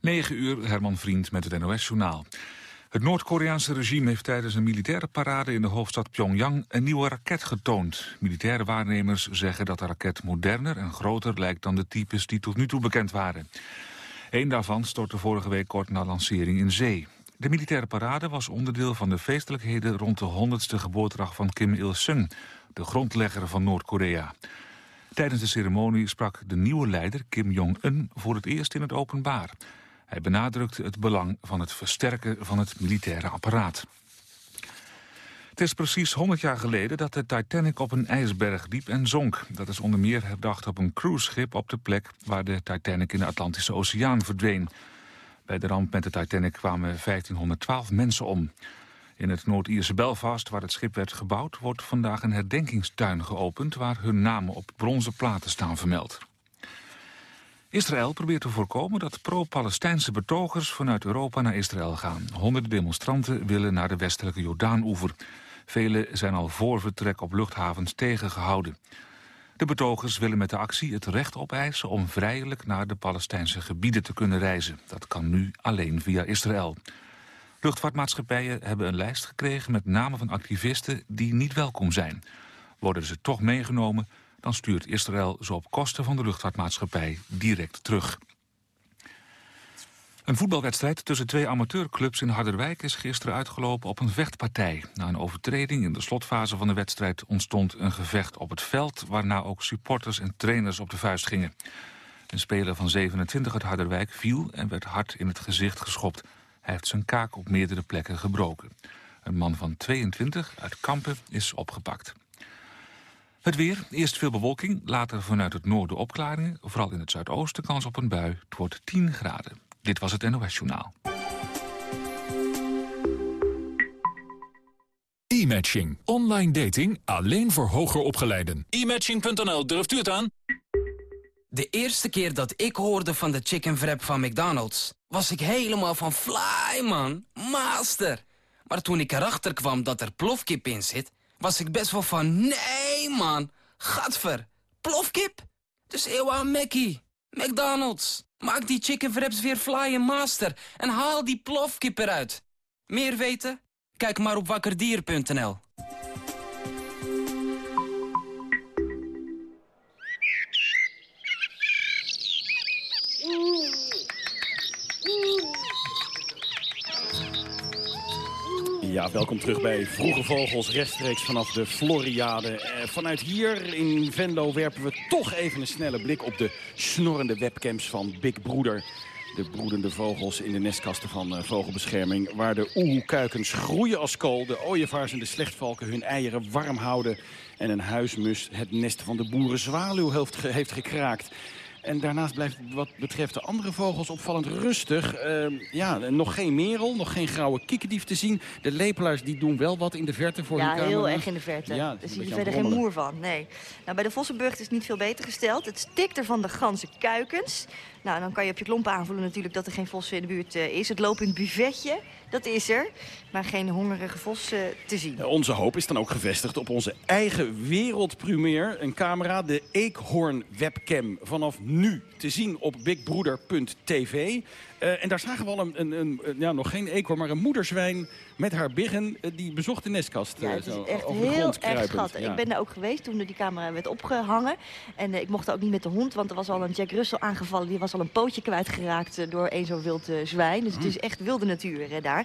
9 uur, Herman Vriend met het NOS-journaal. Het Noord-Koreaanse regime heeft tijdens een militaire parade in de hoofdstad Pyongyang een nieuwe raket getoond. Militaire waarnemers zeggen dat de raket moderner en groter lijkt dan de types die tot nu toe bekend waren. Eén daarvan stortte vorige week kort na lancering in zee. De militaire parade was onderdeel van de feestelijkheden rond de 100ste geboortedag van Kim Il-sung, de grondlegger van Noord-Korea. Tijdens de ceremonie sprak de nieuwe leider Kim Jong-un voor het eerst in het openbaar. Hij benadrukte het belang van het versterken van het militaire apparaat. Het is precies 100 jaar geleden dat de Titanic op een ijsberg liep en zonk. Dat is onder meer herdacht op een cruiseschip op de plek waar de Titanic in de Atlantische Oceaan verdween. Bij de ramp met de Titanic kwamen 1512 mensen om. In het Noord-Ierse Belfast, waar het schip werd gebouwd... wordt vandaag een herdenkingstuin geopend... waar hun namen op bronzen platen staan vermeld. Israël probeert te voorkomen dat pro-Palestijnse betogers vanuit Europa naar Israël gaan. Honderden demonstranten willen naar de westelijke Jordaan-oever. Velen zijn al voor vertrek op luchthavens tegengehouden. De betogers willen met de actie het recht opeisen om vrijelijk naar de Palestijnse gebieden te kunnen reizen. Dat kan nu alleen via Israël. Luchtvaartmaatschappijen hebben een lijst gekregen met namen van activisten die niet welkom zijn. Worden ze toch meegenomen, dan stuurt Israël ze op kosten van de luchtvaartmaatschappij direct terug. Een voetbalwedstrijd tussen twee amateurclubs in Harderwijk is gisteren uitgelopen op een vechtpartij. Na een overtreding in de slotfase van de wedstrijd ontstond een gevecht op het veld, waarna ook supporters en trainers op de vuist gingen. Een speler van 27 uit Harderwijk viel en werd hard in het gezicht geschopt. Hij heeft zijn kaak op meerdere plekken gebroken. Een man van 22 uit Kampen is opgepakt. Het weer, eerst veel bewolking, later vanuit het noorden opklaringen. Vooral in het zuidoosten kans op een bui. Het wordt 10 graden. Dit was het NOS Journaal. E-matching. Online dating alleen voor hoger opgeleiden. E-matching.nl, durft u het aan? De eerste keer dat ik hoorde van de chicken wrap van McDonald's... was ik helemaal van fly, man. Master. Maar toen ik erachter kwam dat er plofkip in zit... was ik best wel van nee, man. Gadver. Plofkip? Dus eeuw aan Mackie. McDonald's. Maak die chicken wraps weer fly en master. En haal die plofkip eruit. Meer weten? Kijk maar op wakkerdier.nl. Ja, welkom terug bij Vroege Vogels, rechtstreeks vanaf de Floriade. Eh, vanuit hier in Venlo werpen we toch even een snelle blik op de snorrende webcams van Big Broeder. De broedende vogels in de nestkasten van uh, vogelbescherming. Waar de oehoekuikens groeien als kool. De ooievaars en de slechtvalken hun eieren warm houden. En een huismus het nest van de boerenzwaluw heeft, heeft gekraakt. En daarnaast blijft wat betreft de andere vogels opvallend rustig. Uh, ja, nog geen merel, nog geen grauwe kiekendief te zien. De lepelaars die doen wel wat in de verte voor ja, camera. Ja, heel erg in de verte. Ja, Daar zie je verder geen moer van. Nee. Nou, bij de Vossenburg is het niet veel beter gesteld. Het stikt er van de ganse kuikens. Nou, dan kan je op je klompen aanvoelen natuurlijk dat er geen vos in de buurt uh, is. Het lopend buffetje, dat is er. Maar geen hongerige vos uh, te zien. Onze hoop is dan ook gevestigd op onze eigen wereldpremier. Een camera, de Eekhoorn webcam. Vanaf nu te zien op bigbroeder.tv. Uh, en daar zagen we al een, een, een, ja, nog geen eekhoorn, maar een moederzwijn met haar biggen. Uh, die bezocht de nestkast. Ja, het is echt heel erg schattig. Ja. Ik ben daar ook geweest toen die camera werd opgehangen. En ik mocht ook niet met de hond, want er was al een Jack Russell aangevallen. Die was al een pootje kwijtgeraakt door een zo'n wild zwijn. Dus mm. het is echt wilde natuur daar.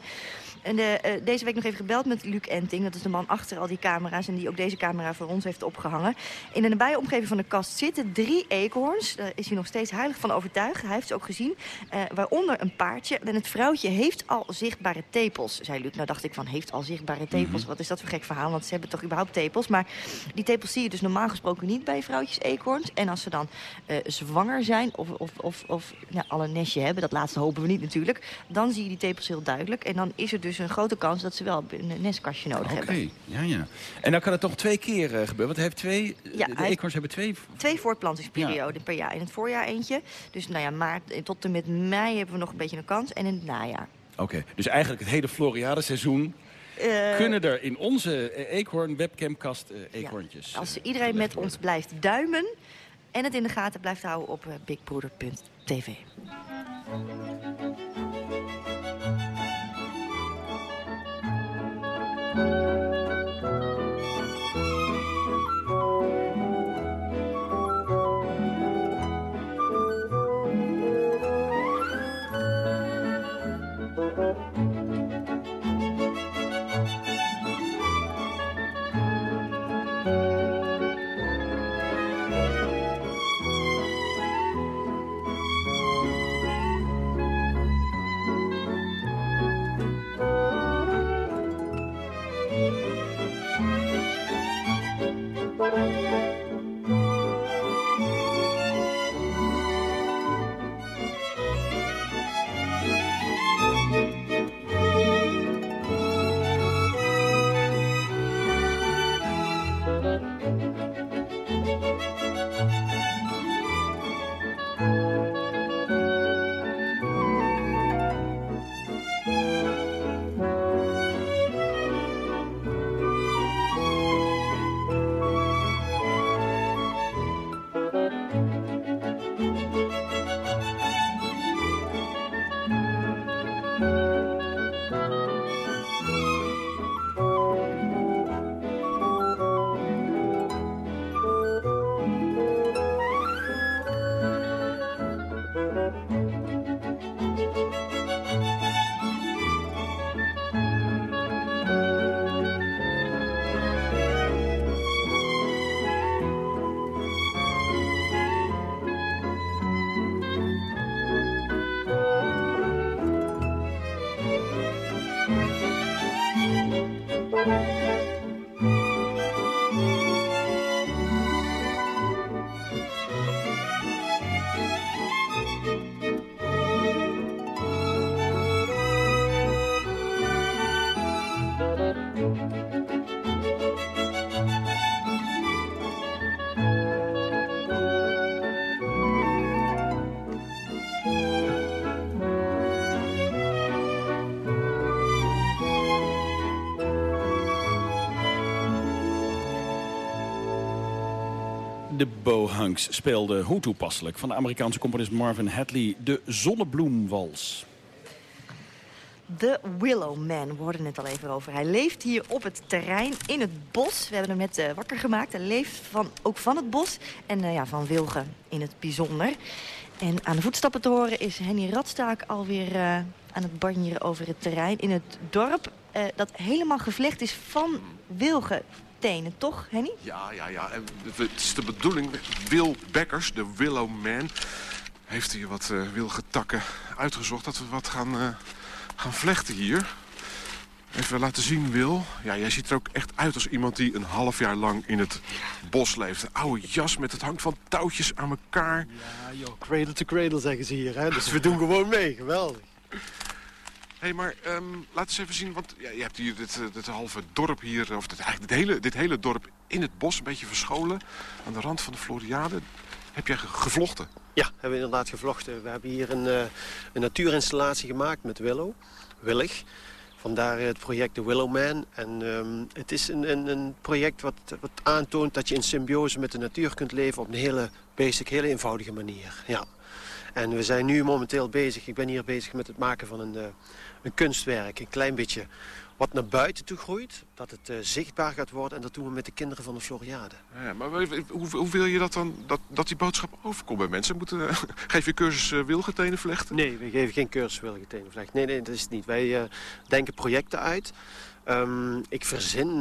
En de, uh, deze week nog even gebeld met Luc Enting. Dat is de man achter al die camera's en die ook deze camera voor ons heeft opgehangen. In de nabije omgeving van de kast zitten drie eekhoorns. Daar is hij nog steeds heilig van overtuigd. Hij heeft ze ook gezien. Uh, waaronder een paardje. En het vrouwtje heeft al zichtbare tepels, zei Luc. Nou dacht ik van, heeft al zichtbare tepels? Mm -hmm. Wat is dat voor gek verhaal? Want ze hebben toch überhaupt tepels? Maar die tepels zie je dus normaal gesproken niet bij vrouwtjes eekhoorns. En als ze dan uh, zwanger zijn of, of, of, of nou, al een nestje hebben... dat laatste hopen we niet natuurlijk... dan zie je die tepels heel duidelijk. En dan is er dus een grote kans dat ze wel een nestkastje nodig okay. hebben. ja, ja. En dan kan het toch twee keer uh, gebeuren? Want hij heeft twee, ja, de eekhoorns hebben twee... Twee voortplantingsperioden ja. per jaar. In het voorjaar eentje. Dus nou ja, maart tot en met mei hebben we nog een beetje een kans. En in het najaar. Oké, okay. dus eigenlijk het hele Floriade seizoen... Uh, kunnen er in onze eekhoorn webcamkast uh, eekhoorntjes... Ja, als iedereen met ons blijft duimen en het in de gaten blijft houden op eh, bigbroeder.tv Bohunks speelde, hoe toepasselijk, van de Amerikaanse componist Marvin Hadley de Zonnebloemwals. De Willow Man, we hoorden het al even over. Hij leeft hier op het terrein in het bos. We hebben hem net uh, wakker gemaakt. Hij leeft van, ook van het bos en uh, ja, van wilgen in het bijzonder. En aan de voetstappen te horen is Henny Radstaak alweer uh, aan het banjeren over het terrein in het dorp. dat helemaal gevlecht is van wilgen toch, Henny? Ja, ja, ja. En het is de bedoeling, Wil Bekkers, de Willow Man... heeft hier wat uh, wilgetakken uitgezocht dat we wat gaan, uh, gaan vlechten hier. Even laten zien, Wil. Ja, jij ziet er ook echt uit als iemand die een half jaar lang in het bos leeft. Een oude jas met het hangt van touwtjes aan elkaar. Ja, joh, cradle to cradle zeggen ze hier. Hè? Dus we doen gewoon mee, geweldig hey, maar um, laat eens even zien, want ja, je hebt hier dit, eh, dit halve dorp hier, of dit, eigenlijk dit hele, dit hele dorp in het bos, een beetje verscholen, aan de rand van de Floriade. Heb jij gevlochten? Ja, hebben we inderdaad gevlochten. We hebben hier een, uh, een natuurinstallatie gemaakt met Willow, Willig. Vandaar het project The Willow Man. En um, het is een, een, een project wat, wat, aantoont dat je in symbiose met de natuur kunt leven op een hele basic, hele eenvoudige manier. Ja. En we zijn nu momenteel bezig, ik ben hier bezig met het maken van een, een kunstwerk. Een klein beetje wat naar buiten toe groeit. Dat het uh, zichtbaar gaat worden. En dat doen we met de kinderen van de Floriade. Ja, maar hoe, hoe, wil je dat dan, dat, dat die boodschap overkomt bij mensen? Moeten, uh, geef je cursus uh, wilgetenen vlechten? Nee, we geven geen cursus wilgetenen vlechten. Nee, nee, dat is het niet. Wij denken projecten uit. Um, ik verzin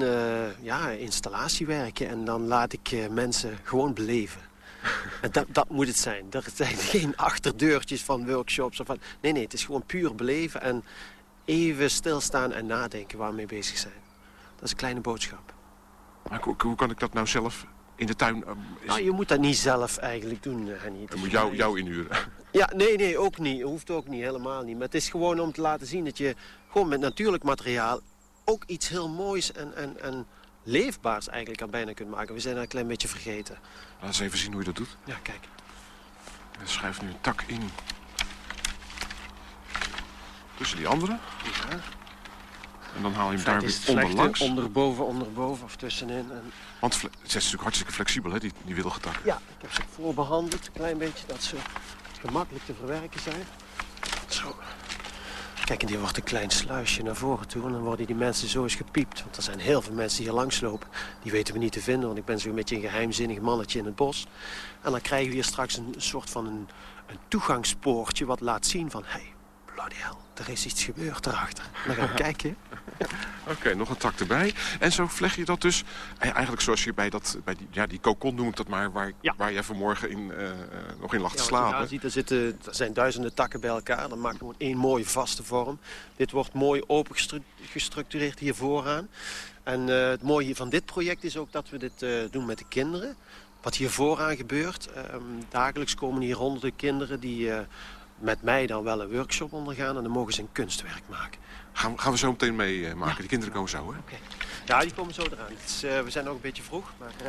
ja, installatiewerken en dan laat ik mensen gewoon beleven. En dat, dat moet het zijn. Er zijn geen achterdeurtjes van workshops. Of van, nee, nee, het is gewoon puur beleven en even stilstaan en nadenken waar we mee bezig zijn. Dat is een kleine boodschap. Maar hoe, hoe kan ik dat nou zelf in de tuin... Um, is... Nou, je moet dat niet zelf eigenlijk doen, eh, Henny. Je moet jou, jou inhuren. Ja, nee, nee, ook niet. Hoeft ook niet, helemaal niet. Maar het is gewoon om te laten zien dat je gewoon met natuurlijk materiaal... ook iets heel moois en, en, en leefbaars eigenlijk al bijna kunt maken. We zijn een klein beetje vergeten. Laat eens even zien hoe je dat doet. Ja, kijk. Schuift nu een tak in. Tussen die andere. Ja. En dan haal je hem daar weer onderlangs. Onderboven, onderboven of tussenin. En... Want het is natuurlijk hartstikke flexibel, hè, die, die wilgetakken. Ja, ik heb ze voorbehandeld. Een klein beetje dat ze gemakkelijk te verwerken zijn. Zo. Kijk, en die wordt een klein sluisje naar voren toe. En dan worden die mensen zo eens gepiept. Want er zijn heel veel mensen die hier langslopen. Die weten we niet te vinden, want ik ben zo'n beetje een geheimzinnig mannetje in het bos. En dan krijgen we hier straks een soort van een, een toegangspoortje... wat laat zien van, hé, hey, bloody hell, er is iets gebeurd erachter. dan gaan we kijken. Oké, nog een tak erbij. En zo vleg je dat dus eh, eigenlijk zoals je bij, dat, bij die, ja, die kokon noem ik dat maar... waar, waar jij vanmorgen in, uh, nog in lag te ja, slapen. Ja, ziet, er, zitten, er zijn duizenden takken bij elkaar. Dan maakt gewoon één mooie vaste vorm. Dit wordt mooi open gestructureerd hier vooraan. En uh, het mooie van dit project is ook dat we dit uh, doen met de kinderen. Wat hier vooraan gebeurt. Um, dagelijks komen hier honderden kinderen die met mij dan wel een workshop ondergaan... en dan mogen ze een kunstwerk maken. Gaan, we, gaan we zo meteen mee uh, maken? De kinderen komen zo, hè? Oké. Ja, die komen zo eraan. Is, uh, we zijn nog een beetje vroeg, maar uh,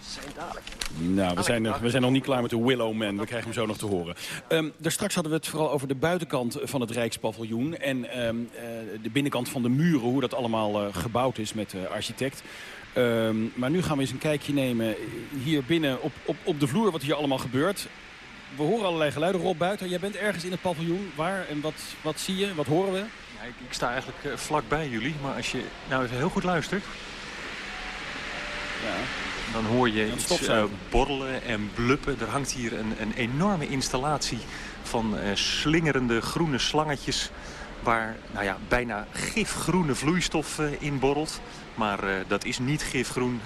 ze zijn dadelijk. Nou, we zijn, we zijn nog niet klaar met de Willow Man. We krijgen hem zo nog te horen. Um, daar straks hadden we het vooral over de buitenkant van het Rijkspaviljoen... en um, de binnenkant van de muren, hoe dat allemaal gebouwd is met de architect... Um, maar nu gaan we eens een kijkje nemen hier binnen op, op, op de vloer wat hier allemaal gebeurt we horen allerlei geluiden. Rob Buiten, jij bent ergens in het paviljoen. Waar en wat, wat zie je? Wat horen we? Ja, ik, ik, sta eigenlijk uh, vlak bij jullie. Maar als je nou even heel goed luistert... Ja. Dan hoor je iets uh, borrelen en bluppen. Er hangt hier een, een enorme installatie van uh, slingerende groene slangetjes... waar nou ja, bijna gifgroene vloeistof in borrelt. Maar dat is niet gifgroen.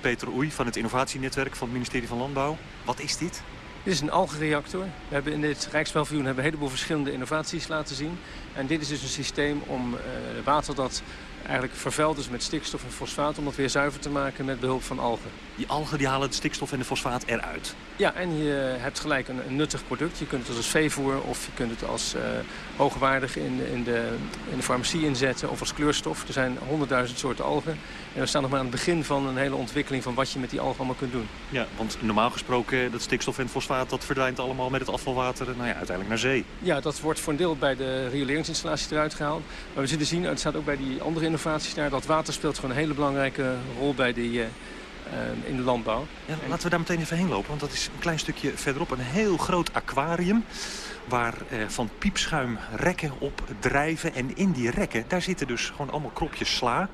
Peter Oei van het innovatienetwerk van het ministerie van Landbouw. Wat is dit? Dit is een algenreactor. We hebben in dit Rijkspaviljoen hebben een heleboel verschillende innovaties laten zien. En dit is dus een systeem om uh, water dat eigenlijk vervuild is met stikstof en fosfaat... om dat weer zuiver te maken met behulp van algen. Die algen die halen de stikstof en de fosfaat eruit? Ja, en je hebt gelijk een, een nuttig product. Je kunt het als veevoer of je kunt het als uh, hoogwaardig in, in, de, in de farmacie inzetten... of als kleurstof. Er zijn honderdduizend soorten algen. En we staan nog maar aan het begin van een hele ontwikkeling... van wat je met die algen allemaal kunt doen. Ja, want normaal gesproken dat stikstof en fosfaat... dat verdwijnt allemaal met het afvalwater nou ja, uiteindelijk naar zee. Ja, dat wordt voor een deel bij de rioleringsinstallatie eruit gehaald. Maar we zullen zien, het staat ook bij die andere innovaties daar... dat water speelt gewoon een hele belangrijke rol bij die, uh, in de landbouw. Ja, laten we daar meteen even heen lopen, want dat is een klein stukje verderop. Een heel groot aquarium waar eh, van piepschuim rekken op drijven. En in die rekken, daar zitten dus gewoon allemaal kropjes sla.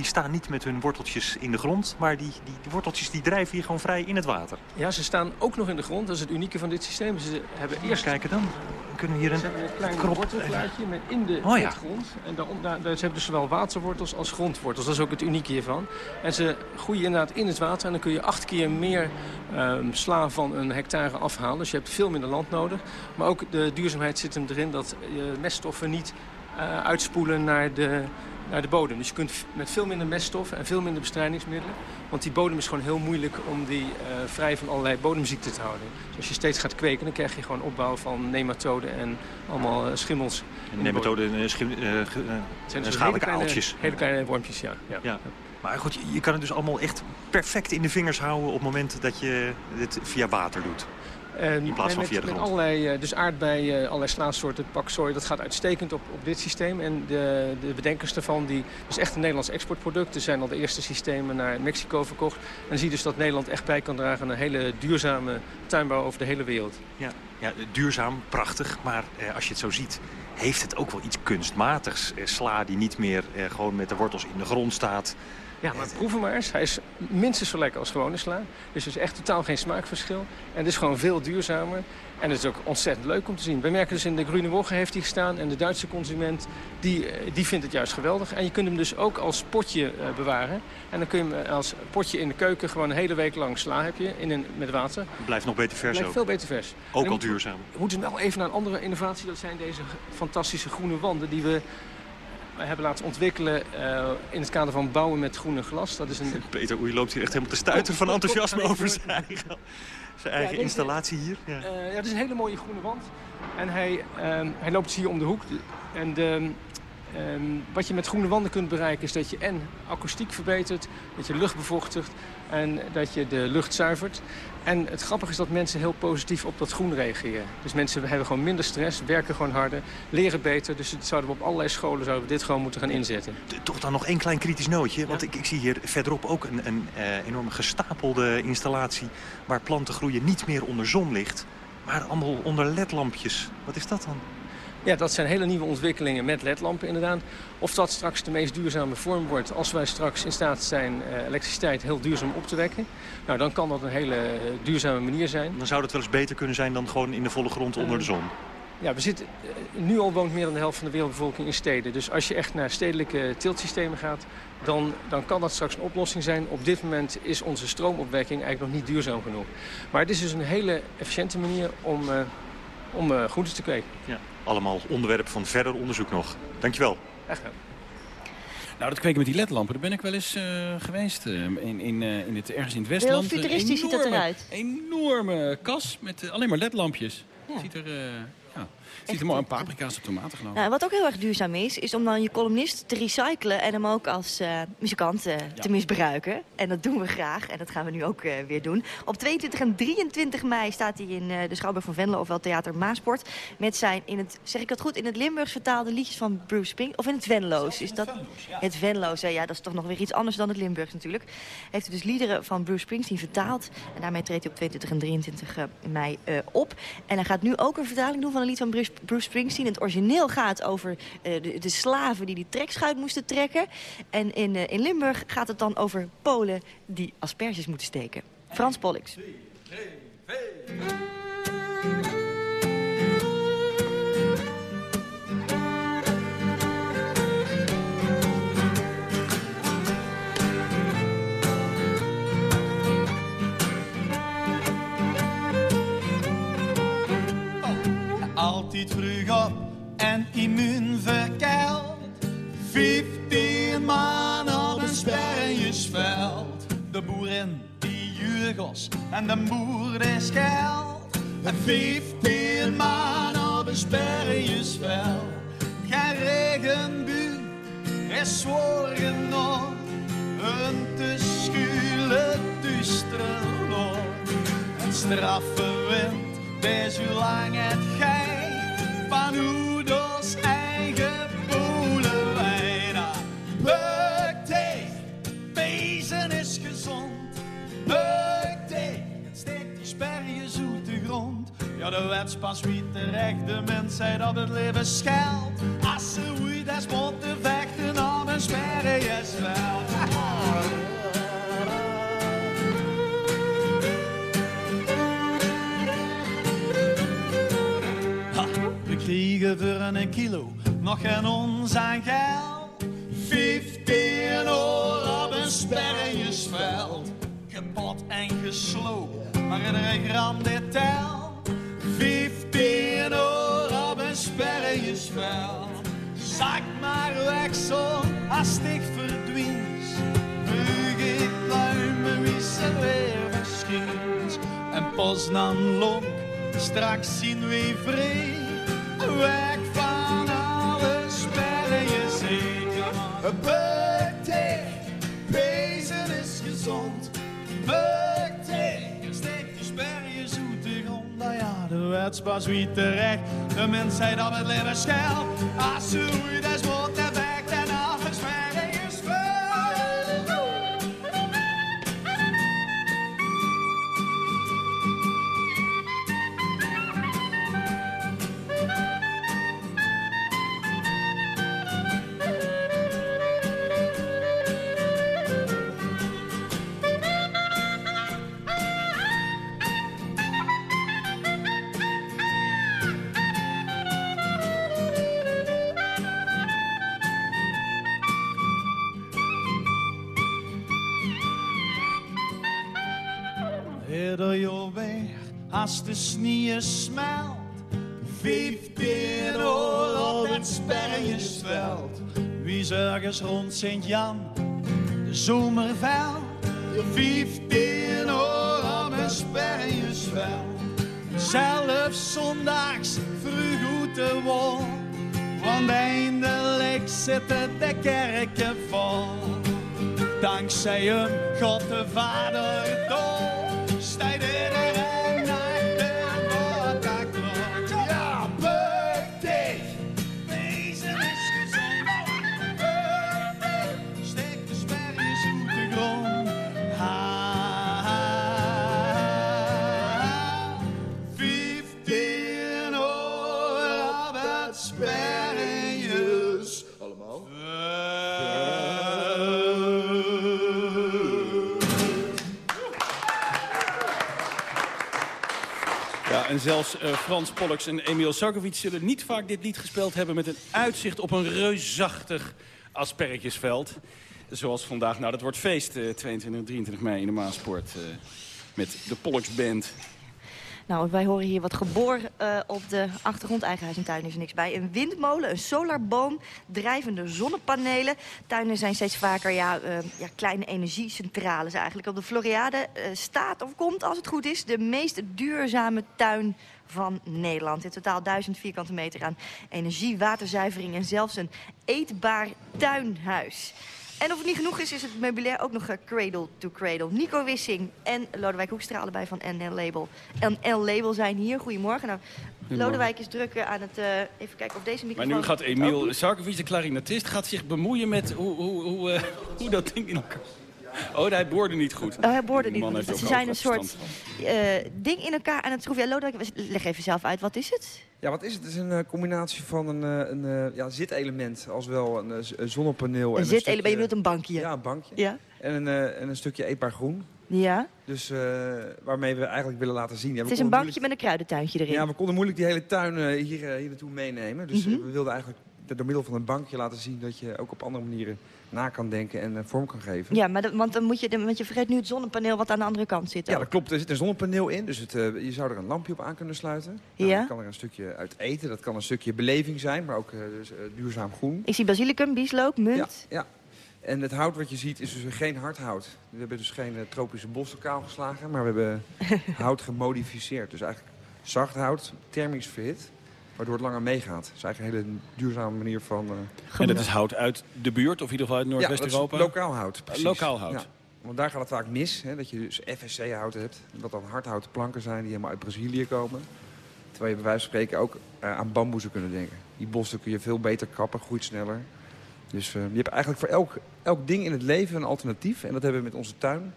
Die staan niet met hun worteltjes in de grond, maar die, die, die, worteltjes die drijven hier gewoon vrij in het water. Ja, ze staan ook nog in de grond. Dat is het unieke van dit systeem. Ze hebben eerst... Kijken dan. kunnen we hier een, ze hebben een klein wortelplaatje met in de, oh, ja. grond. En daar, daar, daar, ze hebben dus zowel waterwortels als grondwortels. Dat is ook het unieke hiervan. En ze groeien inderdaad in het water. En dan kun je acht keer meer um, sla van een hectare afhalen. Dus je hebt veel minder land nodig. Maar ook de duurzaamheid zit hem erin dat je meststoffen niet uh, uitspoelen naar de naar de bodem. Dus je kunt met veel minder meststoffen en veel minder bestrijdingsmiddelen. Want die bodem is gewoon heel moeilijk om die uh, vrij van allerlei bodemziekten te houden. Dus als je steeds gaat kweken, dan krijg je gewoon opbouw van nematoden en allemaal uh, schimmels. Nematoden en schim, uh, zijn dus schadelijke hele aaltjes. Hele kleine wormpjes, ja. ja. ja. Maar goed, je kan het dus allemaal echt perfect in de vingers houden op het moment dat je dit via water doet. Ehm, in plaats van met, via de grond. Allerlei, eh, dus aardbeien, allerlei slaansoorten, pakzooi, dat gaat uitstekend op, op dit systeem. En de, de bedenkers daarvan, die, is echt een Nederlands exportproduct. Er zijn al de eerste systemen naar Mexico verkocht. En dan zie je dus dat Nederland echt bij kan dragen aan een hele duurzame tuinbouw over de hele wereld. Ja, ja duurzaam, prachtig. Maar eh, als je het zo ziet, heeft het ook wel iets kunstmatigs. Eh, sla die niet meer eh, gewoon met de wortels in de grond staat. Ja, maar proeven maar eens. Hij is minstens zo lekker als gewone sla. Dus er is echt totaal geen smaakverschil. En het is gewoon veel duurzamer. En het is ook ontzettend leuk om te zien. We merken dus in de Groene Woche heeft hij gestaan. En de Duitse consument, die, eh, die vindt het juist geweldig. En je kunt hem dus ook als potje uh, bewaren. En dan kun je hem als potje in de keuken gewoon een hele week lang sla heb je in een, met water. Blijft nog beter vers Blijft veel beter vers. Ook al duurzaam. We moeten wel even naar een andere innovatie. Dat zijn deze fantastische groene wanden die we hebben laten ontwikkelen uh, in het kader van bouwen met groene glas. Dat is een... Peter Oei loopt hier echt helemaal te stuiten van enthousiasme over zijn eigen, zijn eigen installatie hier. Ja. Uh, ja, het is een hele mooie groene wand. En hij, uh, hij loopt hier om de hoek. En de, Um, wat je met groene wanden kunt bereiken is dat je en akoestiek verbetert, dat je lucht bevochtigt en dat je de lucht zuivert. En het grappige is dat mensen heel positief op dat groen reageren. Dus mensen hebben gewoon minder stress, werken gewoon harder, leren beter. Dus het zouden we op allerlei scholen zouden we dit gewoon moeten gaan inzetten. Toch dan nog één klein kritisch nootje. Want ik, ik, zie hier verderop ook een, een uh, enorme gestapelde installatie... waar planten groeien niet meer onder zonlicht, maar allemaal onder ledlampjes. Wat is dat dan? Ja, dat zijn hele nieuwe ontwikkelingen met ledlampen inderdaad. Of dat straks de meest duurzame vorm wordt als wij straks in staat zijn uh, elektriciteit heel duurzaam op te wekken. Nou, dan kan dat een hele uh, duurzame manier zijn. Dan zou dat wel eens beter kunnen zijn dan gewoon in de volle grond onder de zon. Ja, we zitten, nu al woont meer dan de helft van de wereldbevolking in steden. Dus als je echt naar stedelijke tiltsystemen gaat, dan, dan kan dat straks een oplossing zijn. Op dit moment is onze stroomopwekking eigenlijk nog niet duurzaam genoeg. Maar het is dus een hele efficiënte manier om, uh, om groenten te kweken. Ja allemaal onderwerp van verder onderzoek nog. Dankjewel. Echt nou, dat kweken met die ledlampen, daar ben ik wel eens uh, geweest. Uh, in, in, uh, in het, ergens in het Westland. Heel futuristisch ziet dat eruit. enorme kas met alleen maar ledlampjes. Ja. Ziet er Ziet er mooi aan paprika's en tomaten geloof nou, Wat ook heel erg duurzaam is, is om dan je columnist te recyclen... en hem ook als uh, muzikant uh, te misbruiken. En dat doen we graag en dat gaan we nu ook uh, weer doen. Op 22 en 23 mei staat hij in de Schouwburg van Venlo, ofwel Theater Maasport... met zijn, in het, zeg ik dat goed, in het Limburgs vertaalde liedjes van Bruce Spring... of in het Venlo's. Is dat, het Venlo's, ja, dat is toch nog weer iets anders dan het Limburgs natuurlijk. Heeft hij dus liederen van Bruce Springsteen vertaald. En daarmee treedt hij op 22 en 23 mei op. En hij gaat nu ook een vertaling doen van een lied van Bruce Bruce Springsteen. Het origineel gaat over uh, de, slaven die die trekschuit moesten trekken. En in, uh, in Limburg gaat het dan over Polen die asperges moeten steken. Frans Pollux. Altijd vroeg op en immuun verkeld. Vijftien man op een sperjesveld. De boerin die jurgos en de boer die scheld. En vijftien man op een sperjesveld. Geen regenbu is zwaar genoeg. Een te schuile duistere lood. Een straffe wind, Wees u lang het gij van Oedels eigen polenwijn ah, Bukte, bezen is gezond. Bukte, steekt die sperje zoet de grond. Ja, de wet pas wie terecht de mensheid dat het leven scheldt. Als ze hoe des mond te vechten, om een sperje wel. We kregen voor een kilo nog geen ons aan geld. 15 euro op een sperringsveld. Kapot en gesloopt, maar iedere gram dit tel. 15 euro op een sperringsveld. Zak maar weg zo, als ik. Vergeet luimen wie ze weer verschijnt. En Poznan lonk, straks zien we vrij. Weg van alle sperringen zeker. Buk dicht, wezen is gezond. Buk dicht, steek de sperringen zoet de grond. Nou ja, de wet pas wie terecht. De mens zei dat het leven schuil. Als ze hoe dat is wordt als de sneeuw smelt. Vijftien uur op het sperringsveld. Wie zorgens rond Sint-Jan, de zomerveld. Vijftien uur op het sperringsveld. Zelfs zondags vroeg uit de wol. Want eindelijk zitten de kerken vol. Dankzij hem, God de Vader, zelfs eh, Frans Pollux en Emil Sarkovic zullen niet vaak dit lied gespeeld hebben... met een uitzicht op een reusachtig aspergetjesveld. Zoals vandaag. Nou, dat wordt feest eh, 22 en 23 mei in de Maaspoort. eh, met de Pollux Band. Nou, wij horen hier wat geboor eh, op de achtergrond. Eigen huis en tuin is niks bij. Een windmolen, een solarboom, drijvende zonnepanelen. Tuinen zijn steeds vaker ja, eh, ja, kleine energiecentrales eigenlijk. Op de Floriade eh, staat of komt, als het goed is, de meest duurzame tuin van Nederland. In totaal 1000 vierkante meter aan energie, waterzuivering en zelfs een eetbaar tuinhuis. En of het niet genoeg is, is het meubilair ook nog eh, cradle to cradle. Nico Wissing en Lodewijk Hoekstra, allebei van NL Label. NL Label zijn hier. Goedemorgen. Nou, Lodewijk is druk eh, aan het... eh, even kijken of deze Maar microfoon... nu gaat Emil Sarkovic, de klarinetist, gaat zich bemoeien met hoe, hoe, hoe, hoe dat ding in elkaar... Oh, hij boorde niet goed. Oh, hij boorde niet goed. Ze zijn een soort ding in elkaar aan het schroeven. Ja, Lodewijk, leg even zelf uit. Wat is het? Ja, wat is het? Het is een eh, combinatie van een, eh, een eh, ja, zitelement als wel een, zonnepaneel. Een en zitelement, je bedoelt een bankje? Ja, een bankje. Ja. En een, en een stukje eetbaar groen. Ja. Dus waarmee we eigenlijk willen laten zien... Ja, Het is een bankje met een kruidentuintje erin. Ja, we konden moeilijk die hele tuin hier, hier naartoe meenemen. Dus Mhm. we wilden eigenlijk door middel van een bankje laten zien... dat je ook op andere manieren na kan denken en eh, vorm kan geven. Ja, maar dat, want, dan moet je, want je vergeet nu het zonnepaneel wat aan de andere kant zit. Ja, dat klopt. Er zit een zonnepaneel in, dus het, eh, je zou er een lampje op aan kunnen sluiten. Nou, Ja. Dan kan er een stukje uit eten, dat kan een stukje beleving zijn, maar ook eh, dus, duurzaam groen. Ik zie basilicum, bieslook, munt. Ja, ja. En het hout wat je ziet is dus geen hard hout. We hebben dus geen tropische bossen kaal geslagen, maar we hebben hout gemodificeerd. Dus eigenlijk zacht hout, thermisch verhit, waardoor het langer meegaat. Dat is eigenlijk een hele duurzame manier van... eh, En dat is hout uit de buurt, of in ieder geval uit Ja, Noordwest-Europa? is lokaal hout, precies. Lokaal hout. Ja. Want daar gaat het vaak mis, hè, dat je dus FSC-hout hebt. Dat dan hardhouten planken zijn die helemaal uit Brazilië komen. Terwijl je bij wijze van spreken ook eh, aan bamboe zou kunnen denken. Die bossen kun je veel beter kappen, groeit sneller. Dus eh, je hebt eigenlijk voor elk, elk ding in het leven een alternatief. En dat hebben we met onze tuin.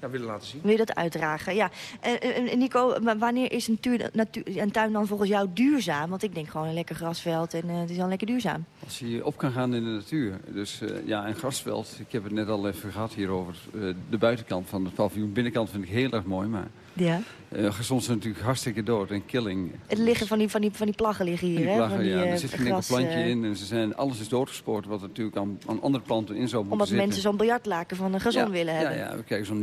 Ja, willen laten zien. Wil je dat uitdragen? Ja. En, Nico, wanneer is een, tuur, natuur, een, tuin dan volgens jou duurzaam? Want ik denk gewoon een lekker grasveld en uh, het is dan lekker duurzaam. Als je op kan gaan in de natuur. Dus uh, ja, een grasveld, ik heb het net al even gehad hierover. Uh, de buitenkant van het paviljoen, binnenkant vind ik heel erg mooi. Maar ja. Uh, gezond zijn natuurlijk hartstikke dood en killing. Het liggen van die, van die, van die plaggen liggen hier, die plaggen, hè? die, ja. Er zit geen enkel plantje in en ze zijn, alles is doodgespoord wat natuurlijk aan, aan andere planten in zou moeten Omdat zitten. mensen zo'n biljartlaken van een gezond willen hebben. Ja, ja, we kijken zo'n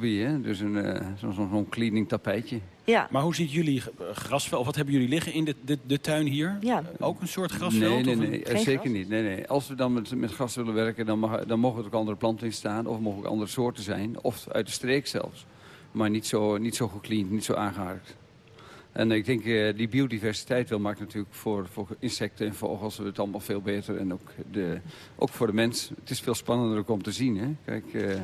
hè? dus een, uh, zo'n zo, zo cleaning tapijtje. Ja. Maar hoe ziet jullie grasveld, wat hebben jullie liggen in de, de, de tuin hier? Ja. Ook een soort grasveld? Nee, nee, nee, zeker niet. Nee, nee. Als we dan met, met gras willen werken, dan, mag, dan mogen er ook andere planten in staan. Of mogen ook andere soorten zijn. Of uit de streek zelfs. Maar niet zo, niet zo gecleaned, niet zo aangehaakt. En ik denk, uh, die biodiversiteit wil maakt natuurlijk voor, voor insecten en vogels het allemaal veel beter. En ook, de, ook voor de mens. Het is veel spannender ook om te zien. Hè? Kijk, uh,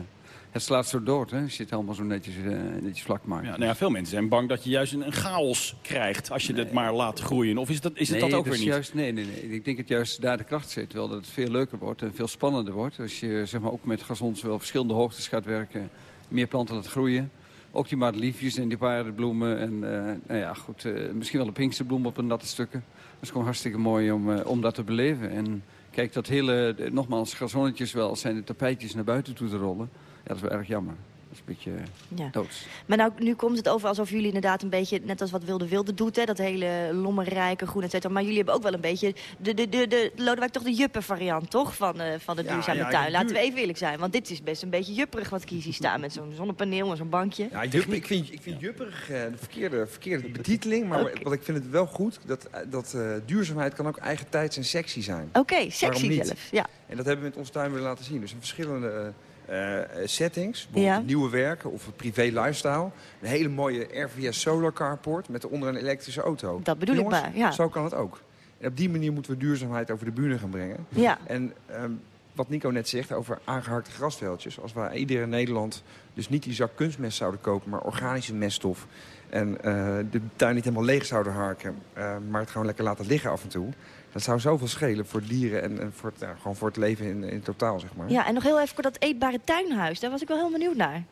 het slaat zo dood hè, als je het allemaal zo netjes, uh, netjes vlak maakt. Ja, nou ja, veel mensen zijn bang dat je juist een, een chaos krijgt als je nee. het maar laat groeien. Of is, dat, is het nee, dat ook dat weer niet? Juist, nee, nee, nee. Ik denk dat juist daar de kracht zit. Wel dat het veel leuker wordt en veel spannender wordt. Als je zeg maar, ook met gazons wel verschillende hoogtes gaat werken. Meer planten laat groeien. Ook die madeliefjes en die paardenbloemen. En uh, nou ja, goed, uh, misschien wel de pinksterbloem op een natte stukken. Dat is gewoon hartstikke mooi om, uh, om dat te beleven. En kijk, dat hele, nogmaals, gazonnetjes wel zijn de tapijtjes naar buiten toe te rollen. Ja, dat is wel erg jammer. Dat is een beetje ja. doods. Maar nou, nu komt het over alsof jullie inderdaad een beetje... net als wat Wilde Wilde doet, hè, dat hele lommerrijke, groen, et cetera. Maar jullie hebben ook wel een beetje... de, de, de, de Lodewijk toch de juppen variant, toch? Van, uh, van de duurzame ja, ja, tuin. Laten we even eerlijk zijn. Want dit is best een beetje jupperig wat ik hier zie staan. Met zo'n zonnepaneel en zo'n bankje. Ja, ik, ik, vind, ik vind jupperig uh, de verkeerde, verkeerde betiteling. Maar okay. wat ik vind het wel goed, dat, dat uh, duurzaamheid kan ook eigen tijds en sexy zijn. Oké, okay, sexy zelf, ja. En dat hebben we met onze tuin willen laten zien. Dus in verschillende... Uh, settings, bijvoorbeeld ja. nieuwe werken of privé lifestyle. Een hele mooie RVS solar carport met eronder een elektrische auto. Dat bedoel Jongens, ik maar, ja. Zo kan het ook. En op die manier moeten we duurzaamheid over de bühne gaan brengen. Ja. En um, wat Nico net zegt over aangehakte grasveldjes. Als wij iedereen in Nederland dus niet die zak kunstmest zouden kopen, maar organische meststof. En uh, de tuin niet helemaal leeg zouden harken, uh, maar het gewoon lekker laten liggen af en toe. Dat zou zoveel schelen voor dieren en, en voor, het, gewoon voor het leven in, in totaal, zeg maar. Ja, en nog heel even voor dat eetbare tuinhuis. Daar was ik wel heel benieuwd naar.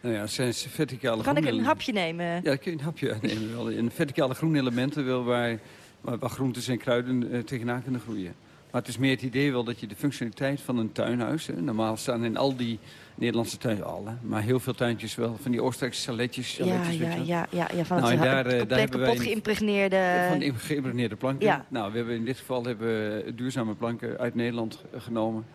Nou ja, zijn verticale Kan ik een hapje nemen? Ja, kun je een hapje nemen. Wel. In verticale groene elementen wil waar, waar, waar groentes en kruiden uh, tegenaan kunnen groeien. Maar het is meer het idee wel dat je de functionaliteit van een tuinhuis... Hè, normaal staan in al die Nederlandse tuinen, alle, maar heel veel tuintjes wel, van die Oostenrijkse saletjes. saletjes ja, ja, ja, ja, ja, van nou, het, daar, het daar hebben wij geïmpregneerde... Van geïmpregneerde planken. Ja. Nou, we hebben in dit geval hebben we duurzame planken uit Nederland genomen.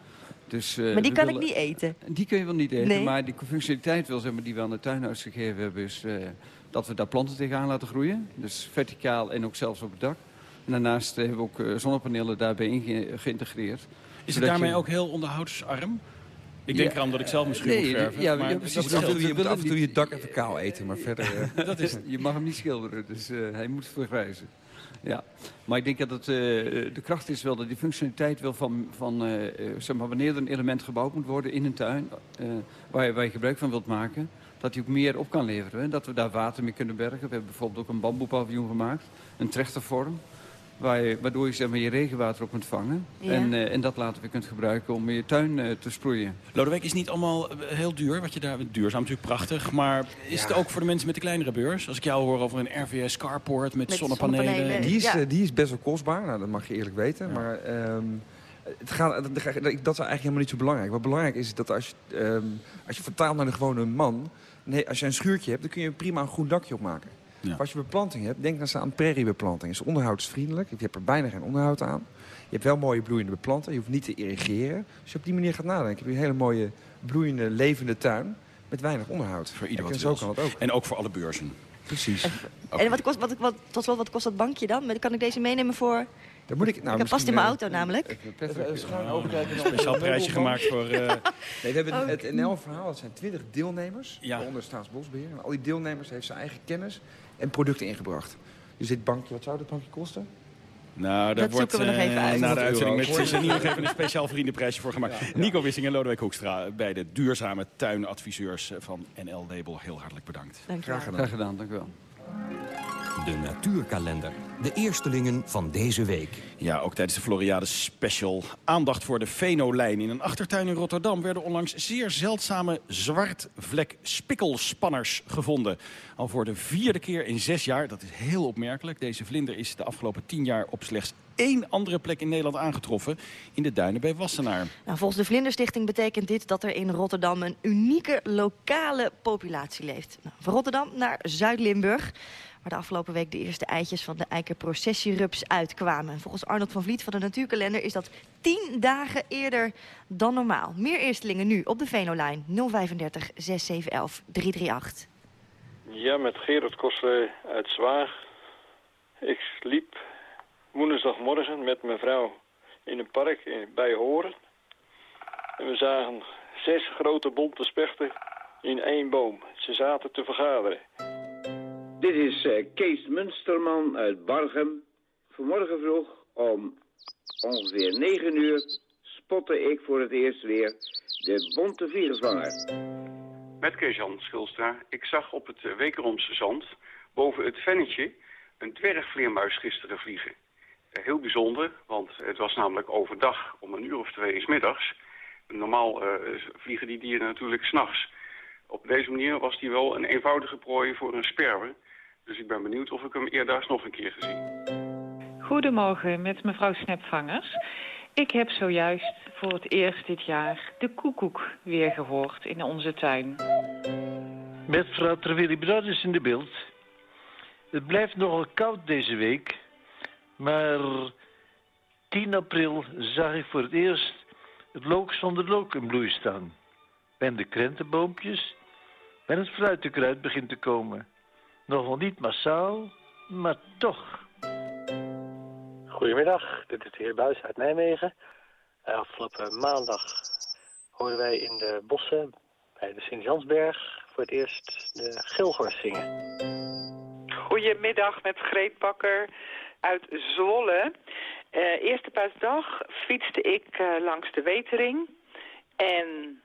Dus, uh, maar die kan willen, ik niet eten? Die kun je wel niet eten, nee. maar die functionaliteit wil, zeg maar, die we aan het tuinhuis gegeven hebben... is uh, dat we daar planten tegenaan laten groeien. Dus verticaal en ook zelfs op het dak. En daarnaast hebben we ook zonnepanelen daarbij in geïntegreerd. Is het daarmee je... ook heel onderhoudsarm? Ik denk eraan dat ik zelf misschien nee, moet verven. Ja, maar precies. Dat dat je moet af en toe je dak even kaal eten, maar verder... Uh, dat is, je mag hem niet schilderen, dus uh, hij moet vergrijzen. Ja, maar ik denk dat het, uh, de kracht is wel dat die functionaliteit wil van, van uh, zeg maar, wanneer er een element gebouwd moet worden in een tuin, uh, waar, je, waar je gebruik van wilt maken, dat hij ook meer op kan leveren. Hè? Dat we daar water mee kunnen bergen. We hebben bijvoorbeeld ook een bamboepaviljoen gemaakt, een trechtervorm. Waar je, waardoor je zeg maar, je regenwater op kunt vangen. Ja. En, uh, en dat later weer kunt gebruiken om je tuin uh, te sproeien. Lodewijk is niet allemaal heel duur. Wat je daar, duurzaam natuurlijk prachtig. Maar is ja. het ook voor de mensen met de kleinere beurs? Als ik jou hoor over een RVS carport met, met zonnepanelen. zonnepanelen. Die, is, ja. die is best wel kostbaar. Nou, dat mag je eerlijk weten. Maar um, het gaat, dat is eigenlijk helemaal niet zo belangrijk. Wat belangrijk is dat als je, um, als je vertaalt naar de gewone man... Nee, als je een schuurtje hebt, dan kun je prima een groen dakje opmaken. Ja. Als je beplanting hebt, denk dan eens aan prairiebeplanting. Het is onderhoudsvriendelijk. Je hebt er bijna geen onderhoud aan. Je hebt wel mooie bloeiende beplanten. Je hoeft niet te irrigeren. Als je op die manier gaat nadenken, heb je een hele mooie bloeiende, levende tuin. Met weinig onderhoud. Voor ieder wat zo kan het ook. En ook voor alle beurzen. Precies. En, okay. en wat kost, wat, wat, tot slot, wat kost dat bankje dan? Kan ik deze meenemen voor... Dan moet ik, nou, ik past in mijn auto namelijk. Speciaal prijsje gemaakt voor... Uh... nee, we hebben oh. het NL verhaal. Het zijn 20 deelnemers. Ja. Onder Staatsbosbeheer. En al die deelnemers heeft zijn eigen kennis en producten ingebracht. Dus dit bankje, wat zou dit bankje kosten? Nou, daar dat wordt we nog even uh, uit. na de uitzending met Sissy nog even een speciaal vriendenprijsje voor gemaakt. Ja, ja. Nico Wissing en Lodewijk Hoekstra bij de duurzame tuinadviseurs van NL Label. Heel hartelijk bedankt. Dank Graag gedaan. Graag gedaan, dank u wel. De natuurkalender. De eerstelingen van deze week. Ja, ook tijdens de Floriade Special. Aandacht voor de Venolijn. In een achtertuin in Rotterdam werden onlangs zeer zeldzame zwartvlek spikkelspanners gevonden. Al voor de vierde keer in zes jaar, dat is heel opmerkelijk. Deze vlinder is de afgelopen tien jaar op slechts één andere plek in Nederland aangetroffen. In de duinen bij Wassenaar. Nou, volgens de Vlinderstichting betekent dit dat er in Rotterdam een unieke lokale populatie leeft. Nou, van Rotterdam naar Zuid-Limburg waar de afgelopen week de eerste eitjes van de eikenprocessierups uitkwamen. Volgens Arnold van Vliet van de Natuurkalender is dat tien dagen eerder dan normaal. Meer eerstelingen nu op de Venolijn 035 6711 338. Ja, met Gerard Koster uit Zwaag. Ik liep woensdagmorgen met mijn vrouw in een park bij Horen. En we zagen zes grote bonte spechten in één boom. Ze zaten te vergaderen. Dit is uh, Kees Munsterman uit Bargem. Vanmorgen vroeg om ongeveer 9 uur spotte ik voor het eerst weer de bonte vliegenvanger. Met Kees-Jan Schulstra. Ik zag op het Wekeromse zand boven het vennetje een dwergvleermuis gisteren vliegen. Eh, heel bijzonder, want het was namelijk overdag om een uur of twee is middags. Normaal vliegen die dieren natuurlijk s'nachts. Op deze manier was die wel een eenvoudige prooi voor een sperwer. Dus ik ben benieuwd of ik hem eerder nog een keer gezien. Goedemorgen met mevrouw Snepvangers. Ik heb zojuist voor het eerst dit jaar de koekoek weer gehoord in onze tuin. Met mevrouw Brothers in de beeld. Het blijft nogal koud deze week, maar 10 april zag ik voor het eerst het look zonder look in bloei staan. En de krentenboompjes en het fruitenkruid begint te komen. Nog wel niet massaal, maar toch. Goedemiddag, dit is de heer Buis uit Nijmegen. Eh, afgelopen maandag hoorden wij in de bossen bij de Sint-Jansberg voor het eerst de geelhorst zingen. Goedemiddag met Greet Bakker uit Zwolle. Uh, eerste paasdag fietste ik uh, langs de Wetering. En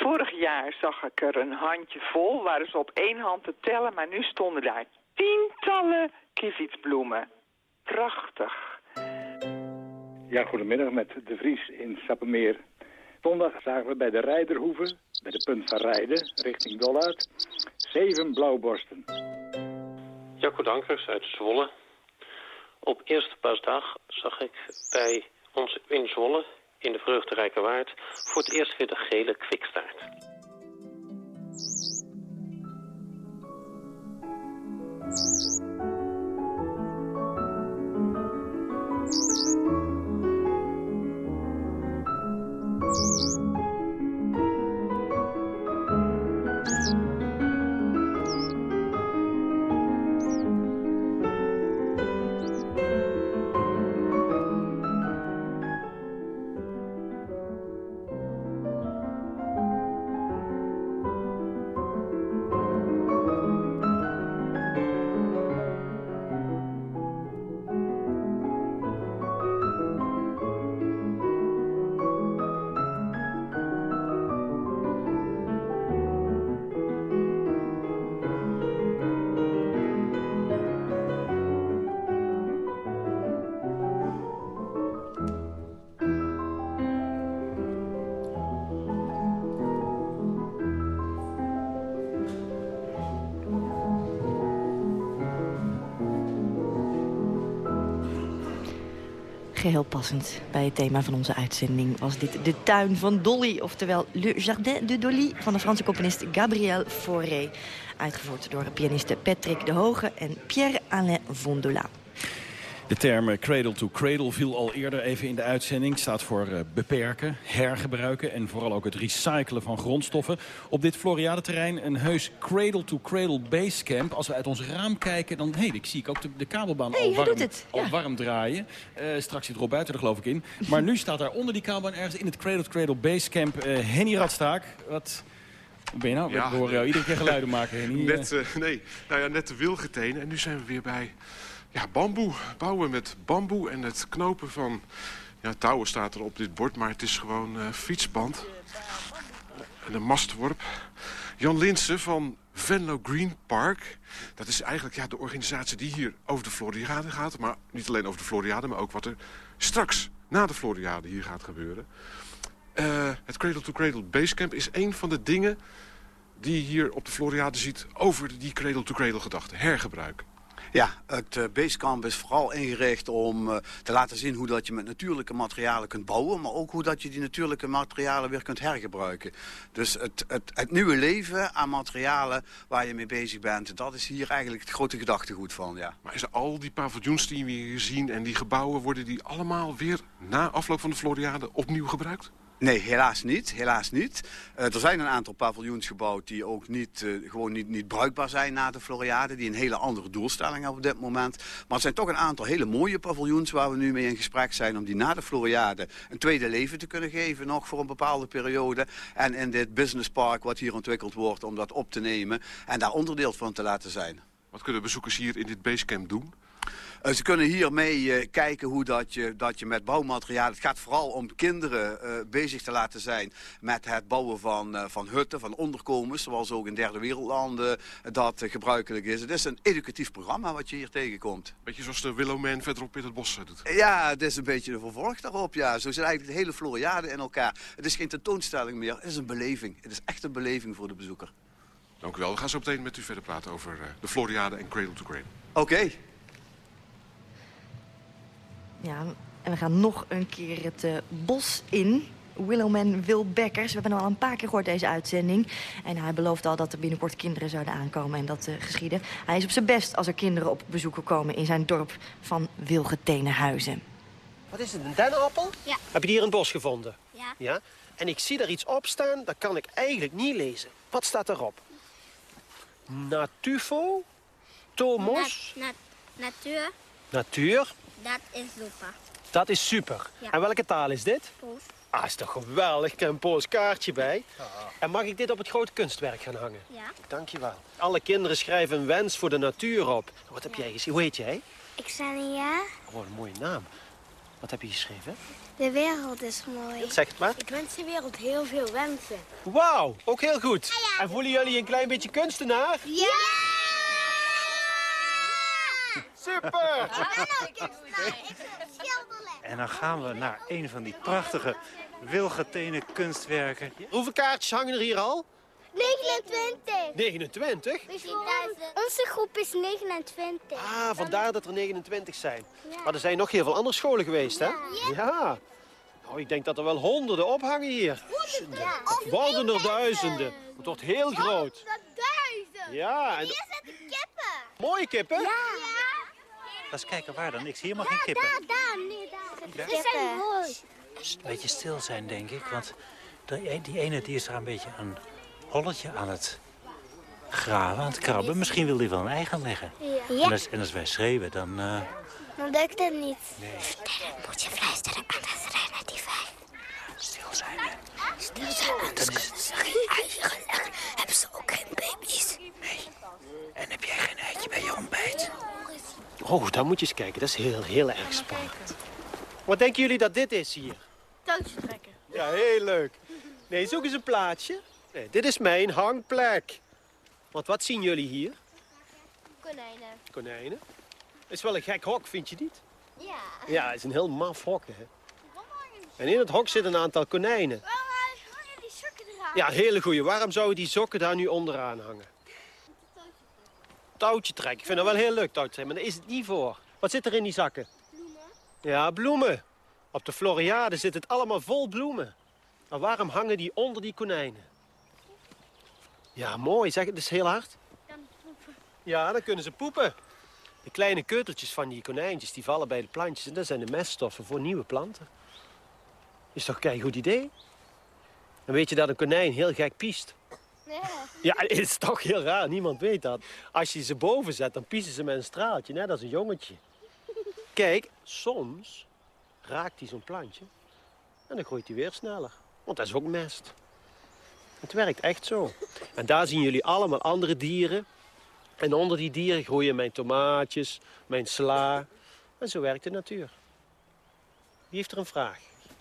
Vorig jaar zag ik er een handje vol, waren ze op één hand te tellen, maar nu stonden daar tientallen kievietsbloemen. Prachtig. Ja, goedemiddag met De Vries in Sappemeer. Zondag zagen we bij de Rijderhoeve, bij de punt van Rijden, richting Doluit, zeven blauwborsten. Jacco Dankers uit Zwolle. Op eerste paasdag zag ik bij ons in Zwolle in de vreugderijke waard voor het eerst weer de gele kwikstaart. Geheel passend bij het thema van onze uitzending was dit de tuin van Dolly. Oftewel Le Jardin de Dolly van de Franse componist Gabriel Fauré. Uitgevoerd door pianisten Patrick de Hoge en Pierre-Alain Vondola. De term cradle to cradle viel al eerder even in de uitzending. Staat voor uh, beperken, hergebruiken en vooral ook het recyclen van grondstoffen. Op dit Floriade-terrein een heus cradle to cradle basecamp. Als we uit ons raam kijken, dan hey, ik zie ik ook de, de kabelbaan hey, al, warm, al warm draaien. Uh, straks zit Rob buiten er geloof ik in. Maar nu staat daar onder die kabelbaan ergens in het cradle to cradle basecamp uh, Henny Radstaak. Wat... Ben je nou? Ja, we horen jou iedere keer geluiden maken, Henny. Net, nee, nou ja, net de wilgeteen. En nu zijn we weer bij ja, bamboe. Bouwen met bamboe en het knopen van... Ja, touwen staat er op dit bord, maar het is gewoon uh, fietsband. En een mastworp. Jan Linsen van Venlo Green Park. Dat is eigenlijk ja, de organisatie die hier over de Floriade gaat. Maar niet alleen over de Floriade, maar ook wat er straks na de Floriade hier gaat gebeuren. Uh, het Cradle to Cradle Basecamp is een van de dingen die je hier op de Floriade ziet over die Cradle to Cradle gedachte. Hergebruik. Ja, het uh, Basecamp is vooral ingericht om uh, te laten zien hoe dat je met natuurlijke materialen kunt bouwen. Maar ook hoe dat je die natuurlijke materialen weer kunt hergebruiken. Dus het, het, het nieuwe leven aan materialen waar je mee bezig bent. Dat is hier eigenlijk het grote gedachtegoed van, ja. Maar is al die paviljoens die we hier zien en die gebouwen... worden die allemaal weer na afloop van de Floriade opnieuw gebruikt? Nee, helaas niet. Helaas niet. Uh, er zijn een aantal paviljoens gebouwd die ook niet, uh, gewoon niet, niet bruikbaar zijn na de Floriade. Die een hele andere doelstelling hebben op dit moment. Maar er zijn toch een aantal hele mooie paviljoens waar we nu mee in gesprek zijn. Om die na de Floriade een tweede leven te kunnen geven. Nog voor een bepaalde periode. En in dit businesspark wat hier ontwikkeld wordt om dat op te nemen. En daar onderdeel van te laten zijn. Wat kunnen bezoekers hier in dit basecamp doen? Uh, ze kunnen hier mee uh, kijken hoe dat je, dat je met bouwmateriaal... Het gaat vooral om kinderen uh, bezig te laten zijn met het bouwen van, van hutten, van onderkomens. Zoals ook in derde wereldlanden dat gebruikelijk is. Het is een educatief programma wat je hier tegenkomt. Beetje zoals de Willowman verderop in het bos doet. Ja, het is een beetje de vervolg daarop. Ja. Zo zit eigenlijk de hele Floriade in elkaar. Het is geen tentoonstelling meer, het is een beleving. Het is echt een beleving voor de bezoeker. Dank u wel. We gaan zo meteen met u verder praten over de Floriade en Cradle to Cradle. Oké. Okay. Ja, en we gaan nog een keer het uh, bos in. Willowman Wil Bekkers. We hebben hem al een paar keer gehoord deze uitzending. En hij belooft al dat er binnenkort kinderen zouden aankomen en dat uh, geschieden. Hij is op zijn best als er kinderen op bezoek komen in zijn dorp van Wilgetenenhuizen. Wat is het, een dennenappel? Ja. Heb je die hier in het bos gevonden? Ja. ja. En ik zie daar iets op staan, dat kan ik eigenlijk niet lezen. Wat staat erop? Natufo? Tomos? Na, na, natuur. Natuur? Dat is super. Dat is super. Ja. En welke taal is dit? Pools. Ah, is toch geweldig. Ik heb een Pools kaartje bij. En mag ik dit op het grote kunstwerk gaan hangen? Ja. Dankjewel. Alle kinderen schrijven een wens voor de natuur op. Wat heb jij geschreven? Hoe heet jij? Ik Xenia. Oh, een mooie naam. Wat heb je geschreven? De wereld is mooi. Zeg het maar. Ik wens de wereld heel veel wensen. Wauw, ook heel goed. En voelen jullie een klein beetje kunstenaar? Ja! Super! En dan gaan we naar een van die prachtige wilgetenen kunstwerken. Hoeveel kaartjes hangen er hier al? 29. 29? Onze groep is 29. Ah, vandaar dat er 29 zijn. Maar er zijn nog heel veel andere scholen geweest, hè? Ja. Nou, ik denk dat er wel honderden ophangen hier. Ja. Het worden er duizenden. Het wordt heel groot. Duizend. Ja. En... Hier zitten kippen. Mooie kippen? Ja. Laat eens kijken waar dan. Ik zie helemaal geen kippen. Daar, daar, nee, daar. Daar? Ze zijn mooi. Een beetje stil zijn, denk ik. Want de, die ene die is daar een beetje een holletje aan het graven, aan het krabben. Misschien wil hij wel een ei gaan leggen. Ja. En, als, en als wij schreeuwen, dan... Uh... Dan lukt het niet. Nee. Dan moet je fluisteren, anders rennen die vijf. Stil zijn, hè. Stil zijn, anders kunnen ze geen eieren leggen. Hebben ze ook geen baby's. Nee. En heb jij geen eitje bij je ontbijt? Oh, daar moet je eens kijken. Dat is heel, heel erg spannend. Wat denken jullie dat dit is hier? Touwtje trekken. Ja, heel leuk. Nee, zoek eens een plaatsje. Nee, dit is mijn hangplek. Want wat zien jullie hier? Konijnen. Konijnen. Is wel een gek hok, vind je niet? Ja. Ja, het is een heel maf hok, hè. En in het hok zitten een aantal konijnen. Waarom hangen die sokken eraan? Ja, hele goeie. Waarom zouden die sokken daar nu onderaan hangen? Touwtje trekken. Ik vind dat wel heel leuk, touwtje trekken. Maar daar is het niet voor. Wat zit er in die zakken? Bloemen. Ja, bloemen. Op de Floriade zit het allemaal vol bloemen. Maar waarom hangen die onder die konijnen? Ja, mooi. Zeg het is heel hard. Dan poepen. Ja, dan kunnen ze poepen. De kleine keuteltjes van die konijntjes die vallen bij de plantjes. En dat zijn de meststoffen voor nieuwe planten. Is toch een goed idee? Dan weet je dat een konijn heel gek piest. Ja. Ja, het is toch heel raar. Niemand weet dat. Als je ze boven zet, dan piezen ze met een straaltje. Net als een jongetje. Kijk, soms raakt hij zo'n plantje. En dan groeit hij weer sneller. Want dat is ook mest. Het werkt echt zo. En daar zien jullie allemaal andere dieren. En onder die dieren groeien mijn tomaatjes, mijn sla. En zo werkt de natuur. Wie heeft er een vraag?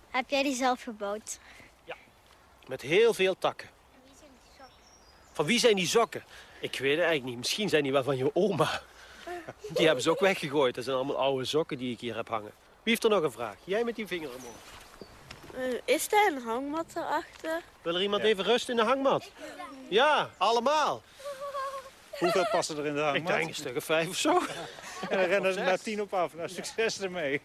Heb jij die zelf gebouwd? Met heel veel takken. Van wie zijn die sokken? Ik weet het eigenlijk niet. Misschien zijn die wel van je oma. Die hebben ze ook weggegooid. Dat zijn allemaal oude sokken die ik hier heb hangen. Wie heeft er nog een vraag? Jij met die vinger omhoog. Uh, is daar een hangmat erachter? Wil er iemand even rust in de hangmat? Ja, allemaal. Hoeveel passen er in de hangmat? Ik denk een stuk of vijf of zo. En dan rennen ze naar tien op af. Nou, succes ermee.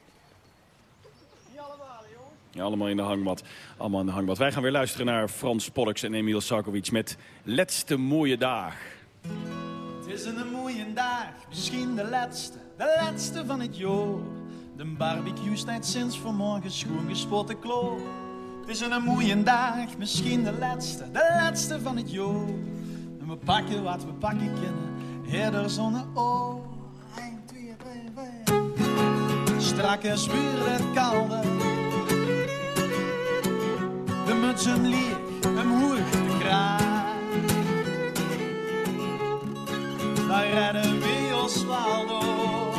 Ja, allemaal in de hangmat. Allemaal in de hangmat. Wij gaan weer luisteren naar Frans Pollux en Emil Sarkovic met Laatste mooie dag. Het is een mooie dag, misschien de laatste, de laatste van het jaar. De barbecue staat sinds vanmorgen schoon gespoten kloor. Het is een mooie dag, misschien de laatste, de laatste van het jaar. En we pakken wat we pakken kunnen, herder zonne oor. 1, 2, 3, 4. Strakke spuur het koude. De lieg, hem hoeg de kraag. Daar redden we Oswaldo. Te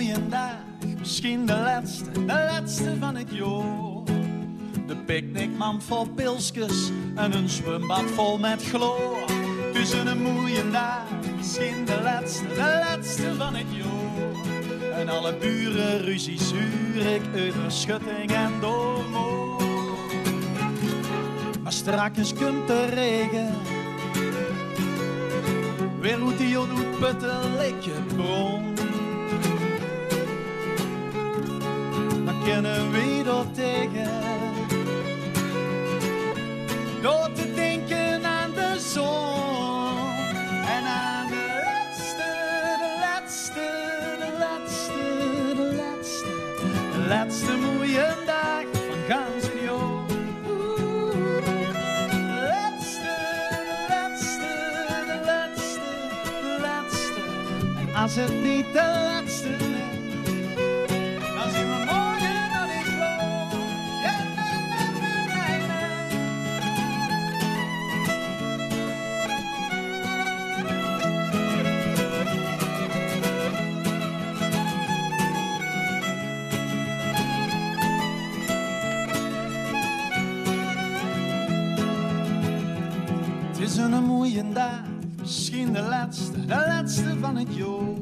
mooie dag, misschien de laatste, de laatste van het jaar. De picknickmand vol pilsjes en een zwembad vol met. Het is een mooie dag, misschien de laatste, de laatste van het jaar. En alle buren ruzie zuur ik de schutting en door moor. Maar straks komt de regen. Weer hoe die doet putten likje bron. Kennen we dat tegen? Door de laatste van het jaar.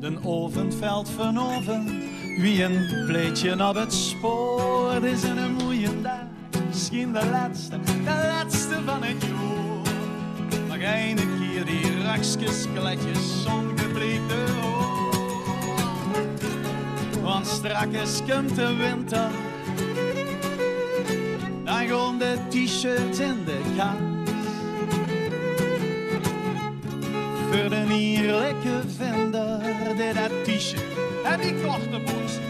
De oven valt vanavond, wie een pleetje op het spoor. Het is een mooie dag, misschien de laatste, de laatste van het jaar. Nog een keer die rakskes, kletjes, zongebleekte oor. Want straks komt de winter, dan gaan de t-shirts in de kast. Een eerlijke vender, die dat t-shirt en die korte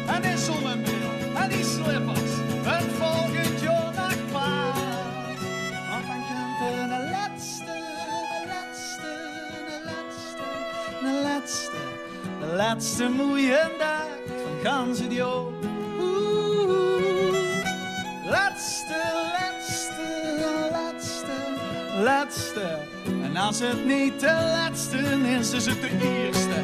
en die zonnebril en die slippers. Het volgend jaar nog. Want dan komt er de laatste, de laatste, de laatste, de laatste, de laatste mooie dag van gans het. En als het niet de laatste is, is het de eerste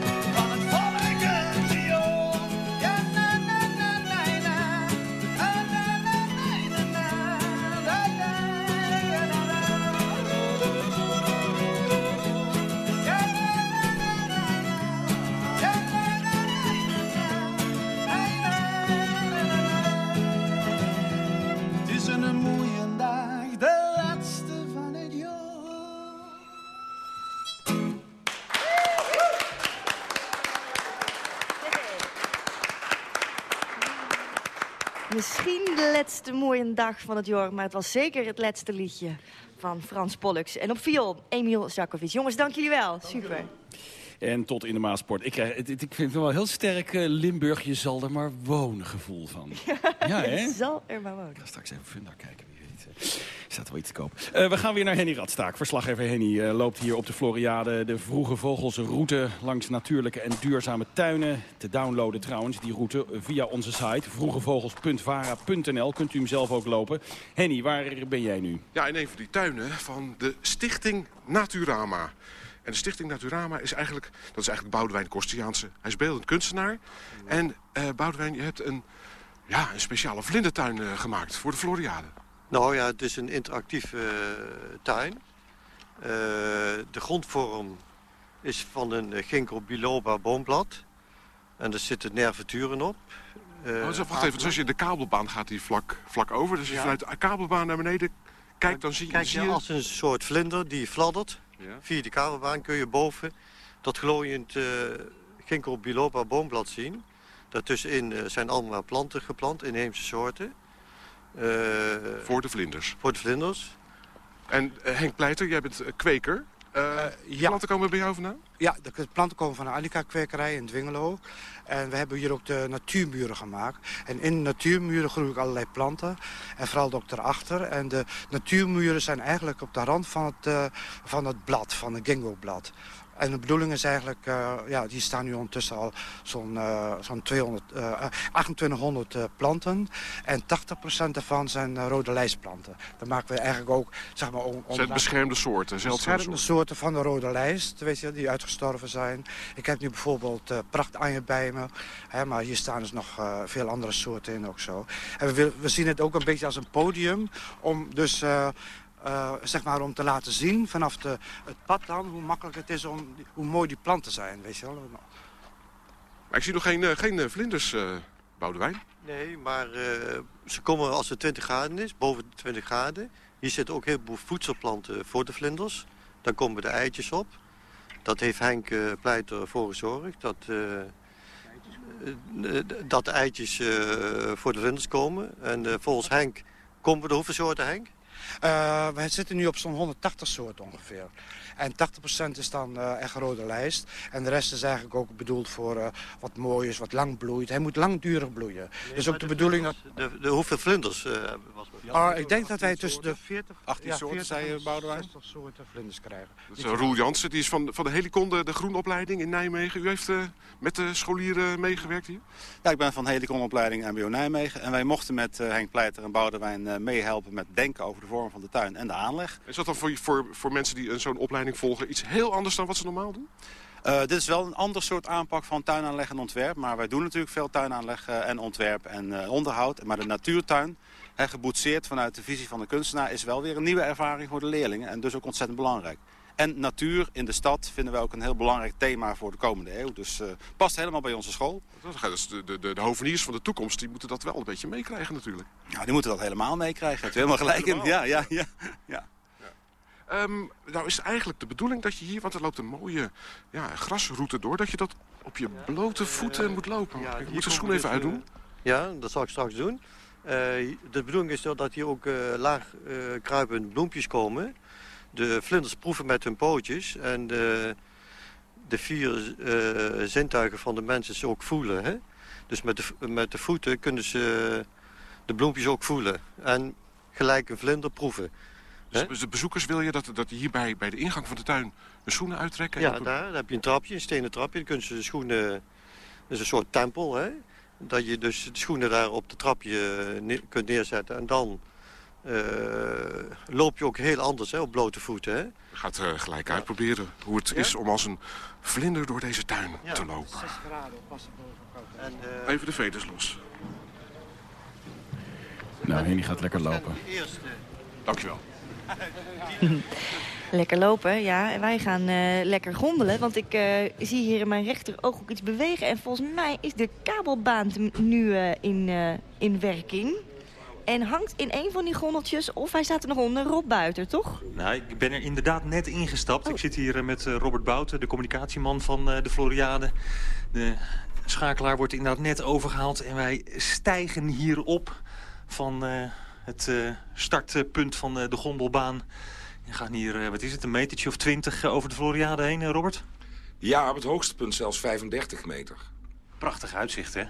mooie dag van het jaar, maar het was zeker het laatste liedje van Frans Pollux. En op viool, Emiel Zakovic. Jongens, dank jullie wel. Super. En tot in de Maasport. Ik, krijg, ik vind het wel heel sterk Limburg, je zal er maar wonen gevoel van. Ja, hè? Je zal er maar wonen. Ik ga straks even Funda kijken. Staat wel iets te. Uh, we gaan weer naar Henny Radstaak. Verslaggever Henny uh, loopt hier op de Floriade de Vroege Vogels route langs natuurlijke en duurzame tuinen. Te downloaden trouwens, die route, via onze site vroegevogels.vara.nl. Kunt u hem zelf ook lopen. Henny, waar ben jij nu? Ja, in een van die tuinen van de Stichting Naturama. En de Stichting Naturama is eigenlijk, dat is eigenlijk Boudewijn Kostiaanse. Hij is beeldend kunstenaar. En uh, Boudewijn, je hebt een, ja, een speciale vlindertuin gemaakt voor de Floriade. Nou ja, het is een interactieve uh, tuin. Uh, de grondvorm is van een ginkgo biloba boomblad. En er zitten nervaturen op. Uh, oh, wacht even, dus als je de kabelbaan gaat die vlak, vlak over. Dus als je vanuit de kabelbaan naar beneden kijkt, dan zie je... Kijk je, je... als een soort vlinder die fladdert. Ja. Via de kabelbaan kun je boven dat glooiend uh, ginkgo biloba boomblad zien. Daartussenin zijn allemaal planten geplant, inheemse soorten. Eh, voor de vlinders? Voor de vlinders. En eh, Henk Pleiter, jij bent eh, kweker. Uh, ja. planten komen bij jou vandaan? Ja, de planten komen van de Alika-kwekerij in Dwingelo. En we hebben hier ook de natuurmuren gemaakt. En in de natuurmuren groeien ook allerlei planten. En vooral ook erachter. En de natuurmuren zijn eigenlijk op de rand van het, van het blad, van het ginkgo-blad. En de bedoeling is eigenlijk, uh, ja, die staan nu ondertussen al zo'n uh, zo'n 2800 uh, planten. En 80% daarvan zijn rode lijstplanten. Dan maken we eigenlijk ook, zeg maar... On, zijn beschermde soorten, zeldzame Beschermde soorten van de rode lijst, weet je, die uitgestorven zijn. Ik heb nu bijvoorbeeld uh, prachtanje bij me. Hè, maar hier staan dus nog veel andere soorten in ook zo. En we, we zien het ook een beetje als een podium om dus uh, zeg maar om te laten zien vanaf de, het pad dan... hoe makkelijk het is om, hoe mooi die planten zijn, weet je wel. Maar ik zie nog geen, uh, geen uh, vlinders, uh, Boudewijn. Nee, maar ze komen als het 20 graden is, boven de 20 graden. Hier zitten ook heel veel voedselplanten voor de vlinders. Dan komen de eitjes op. Dat heeft Henk Pleiter voor gezorgd. Dat, dat de eitjes voor de vlinders komen. En volgens Henk komen we de hoeveel soorten, Henk? Uh, we zitten nu op zo'n 180 soorten ongeveer. En 80% is dan uh, echt rode lijst. En de rest is eigenlijk ook bedoeld voor uh, wat mooi is, wat lang bloeit. Hij moet langdurig bloeien. Nee, dus ook de bedoeling dat... De, de, hoeveel vlinders was uh, ik denk dat wij tussen de 40... 18 ja, soorten, zei je, Boudewijn? 60 soorten vlinders krijgen. Dat is Roel Jansen, die is van, van de Helicon, de, groenopleiding in Nijmegen. U heeft met de scholieren meegewerkt hier? Ja, ik ben van Heliconopleiding MBO Nijmegen. En wij mochten met Henk Pleiter en Boudewijn meehelpen met denken over de vorm van de tuin en de aanleg. Is dat dan voor, voor, voor mensen die zo'n opleiding volgen iets heel anders dan wat ze normaal doen? Uh, dit is wel een ander soort aanpak van tuinaanleg en ontwerp. Maar wij doen natuurlijk veel tuinaanleg uh, en ontwerp en uh, onderhoud. Maar de natuurtuin, hè, geboetseerd vanuit de visie van de kunstenaar... is wel weer een nieuwe ervaring voor de leerlingen. En dus ook ontzettend belangrijk. En natuur in de stad vinden we ook een heel belangrijk thema voor de komende eeuw. Dus uh, past helemaal bij onze school. Dus de, de, de, de hoveniers van de toekomst die moeten dat wel een beetje meekrijgen natuurlijk. Ja, die moeten dat helemaal meekrijgen. Het helemaal gelijk in. Ja, ja, ja. ja. Um, nou is eigenlijk de bedoeling dat je hier, want er loopt een mooie ja, grasroute door, dat je dat op je blote voeten moet lopen. Ja, ik moet de schoen even uitdoen. Uh, ja, dat zal ik straks doen. Uh, de bedoeling is dat hier ook uh, laag kruipende bloempjes komen de vlinders proeven met hun pootjes. En de, de vier uh, zintuigen van de mensen ze ook voelen. Hè? Dus met de, met de voeten kunnen ze de bloempjes ook voelen. En gelijk een vlinder proeven. Dus de bezoekers wil je dat, dat die hier bij, bij de ingang van de tuin hun schoenen uittrekken? Ja, daar, daar, heb je een trapje, een stenen trapje. Dan kunnen ze de schoenen... Dat is een soort tempel, hè? Dat je dus de schoenen daar op de trapje kunt neerzetten. En dan uh, loop je ook heel anders hè, op blote voeten. Hè? Je gaat uh, gelijk ja. uitproberen hoe het ja? is om als een vlinder door deze tuin ja, te lopen. 6 graden, pas en, uh... Even de veters los. Nou, Henny gaat lekker lopen. Eerste. Dankjewel. lekker lopen, ja. En wij gaan uh, lekker gondelen. Want ik uh, zie hier in mijn rechteroog ook iets bewegen. En volgens mij is de kabelbaan nu uh, in, in werking. En hangt in een van die gondeltjes, of hij staat er nog onder, Rob Buiter, toch? Nou, ik ben er inderdaad net ingestapt. Oh. Ik zit hier eh, met eh, Robert Bouten, de communicatieman van eh, de Floriade. De schakelaar wordt inderdaad net overgehaald en wij stijgen hier op van het startpunt van de gondelbaan. We gaan hier, wat is het, een metertje of twintig over de Floriade heen, Robert? Ja, op het hoogste punt zelfs 35 meter. Prachtig uitzicht, hè?